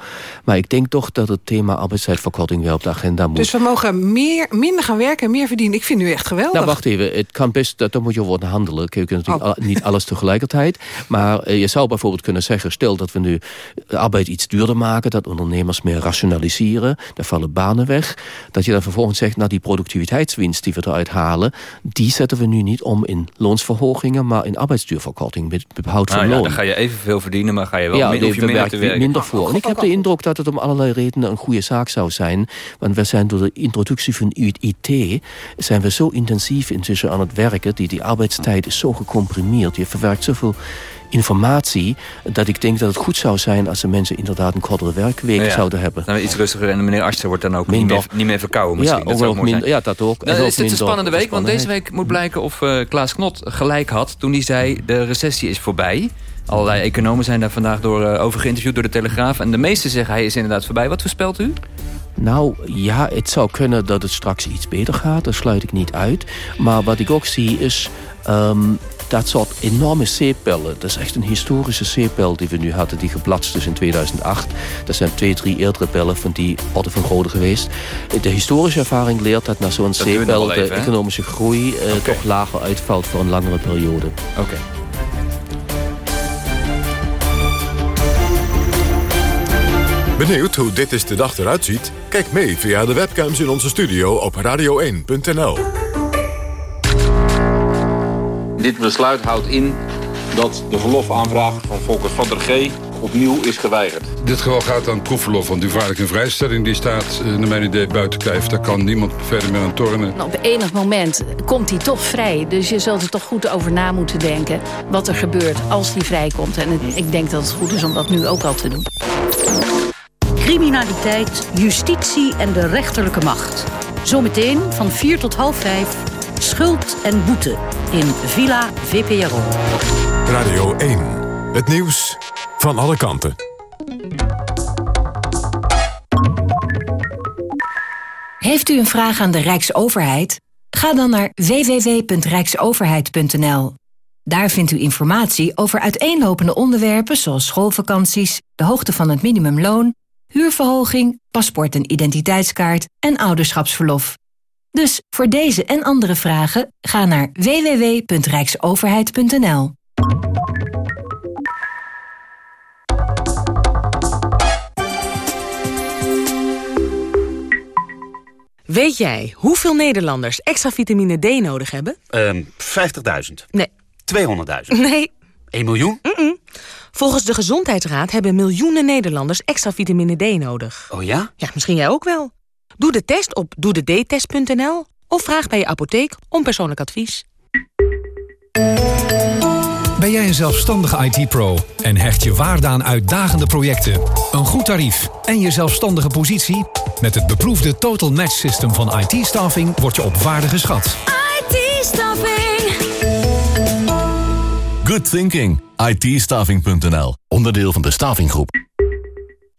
Maar ik denk toch dat het thema arbeidstijdverkorting weer op de agenda moet. Dus we mogen meer, minder gaan werken en meer verdienen. Ik vind u echt geweldig. Nou, wacht even. Het kan best, dat, dan moet je over handelen. Je kunt natuurlijk Oh. al- niet alles tegelijkertijd. Maar eh, je zou bijvoorbeeld kunnen zeggen... stel dat we nu de arbeid iets duurder maken... dat ondernemers meer rationaliseren, daar vallen banen weg... dat je dan vervolgens zegt... nou, die productiviteitswinst die we eruit halen... die zetten we nu niet om in loonsverhogingen... maar in arbeidsduurverkorting met behoud van Nou ja, loon. dan ga je evenveel verdienen, maar ga je wel Ja, je minder te werken werken. minder voor. En ik heb de indruk dat het om allerlei redenen een goede zaak zou zijn. Want we zijn door de introductie van IT... zijn we zo intensief intussen aan het werken... die, die arbeidstijd is zo gecomprimeerd. Je verwerkt zoveel informatie... dat ik denk dat het goed zou zijn... als de mensen inderdaad een kortere werkweek Ja. zouden hebben. Nou, iets rustiger en meneer Aster wordt dan ook niet Minder. meer, niet meer verkouden misschien. Ja, dat ook zou minder, zijn. ja, dat ook. Nou, is dit een spannende week? Want deze week moet blijken of eh, Klaas Knot gelijk had... toen hij zei, de recessie is voorbij. Allerlei economen zijn daar vandaag door, eh, over geïnterviewd door de Telegraaf. En de meesten zeggen, hij is inderdaad voorbij. Wat voorspelt u? Nou ja, het zou kunnen dat het straks iets beter gaat. Dat sluit ik niet uit. Maar wat ik ook zie is... ehm, dat soort enorme zeepbellen. Dat is echt een historische zeepbel die we nu hadden. Die geplatst is in 2008. Dat zijn twee, drie eerdere bellen van die orde van grootte geweest. De historische ervaring leert dat na zo'n zeepbel... de economische groei eh, toch lager uitvalt voor een langere periode. Oké. Benieuwd hoe dit is de dag eruit ziet? Kijk mee via de webcams in onze studio op radio1.nl. Dit besluit houdt in dat de verlofaanvraag van Volker van der G opnieuw is geweigerd. Dit geval gaat aan proefverlof, want die vaarlijke vrijstelling die staat, eh, naar mijn idee, buiten kijf. Daar kan niemand verder meer aan tornen. Nou, Op enig moment komt hij toch vrij. Dus je zult er toch goed over na moeten denken... wat er gebeurt als hij vrijkomt. En het- ik denk dat het goed is om dat nu ook al te doen. Criminaliteit, justitie en de rechterlijke macht. Zometeen van 4 tot half 5. Schuld en boete in Villa VPRO. Radio 1. Het nieuws van alle kanten. Heeft u een vraag aan de Rijksoverheid? Ga dan naar www.rijksoverheid.nl. Daar vindt u informatie over uiteenlopende onderwerpen zoals schoolvakanties, de hoogte van het minimumloon, huurverhoging, paspoort en identiteitskaart en ouderschapsverlof. Dus voor deze en andere vragen ga naar www.rijksoverheid.nl. Weet jij hoeveel Nederlanders extra vitamine D nodig hebben? Ehm 50.000. Nee. 200.000. Nee. 1 miljoen? Volgens de Gezondheidsraad hebben miljoenen Nederlanders extra vitamine D nodig. Oh ja? Ja, misschien jij ook wel. Doe de test op doedetest.nl of vraag bij je apotheek om persoonlijk advies. Ben jij een zelfstandige IT-pro en hecht je waarde aan uitdagende projecten, een goed tarief en je zelfstandige positie? Met het beproefde Total Match System van IT-staffing word je op waarde geschat. IT-staffing. Good thinking. it Onderdeel van de Stavinggroep.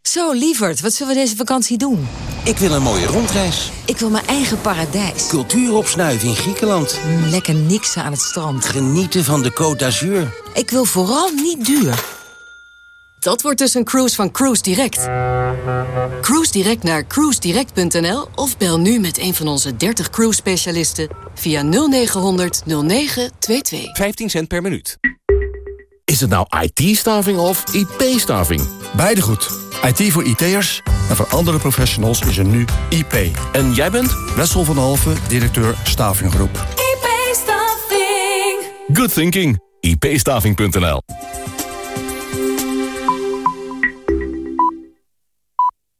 Zo, lieverd, wat zullen we deze vakantie doen? Ik wil een mooie rondreis. Ik wil mijn eigen paradijs. Cultuur opsnuiven in Griekenland. Mm, lekker niksen aan het strand. Genieten van de Côte d'Azur. Ik wil vooral niet duur. Dat wordt dus een cruise van Cruise Direct. Cruise Direct naar cruisedirect.nl of bel nu met een van onze 30 cruise specialisten via 0900 0922. 15 cent per minuut. Is het nou IT-staving of IP-staving? Beide goed. IT voor IT'ers en voor andere professionals is er nu IP. En jij bent? Wessel van Halve, directeur Stavinggroep. IP-staving. Good thinking. ipstaving.nl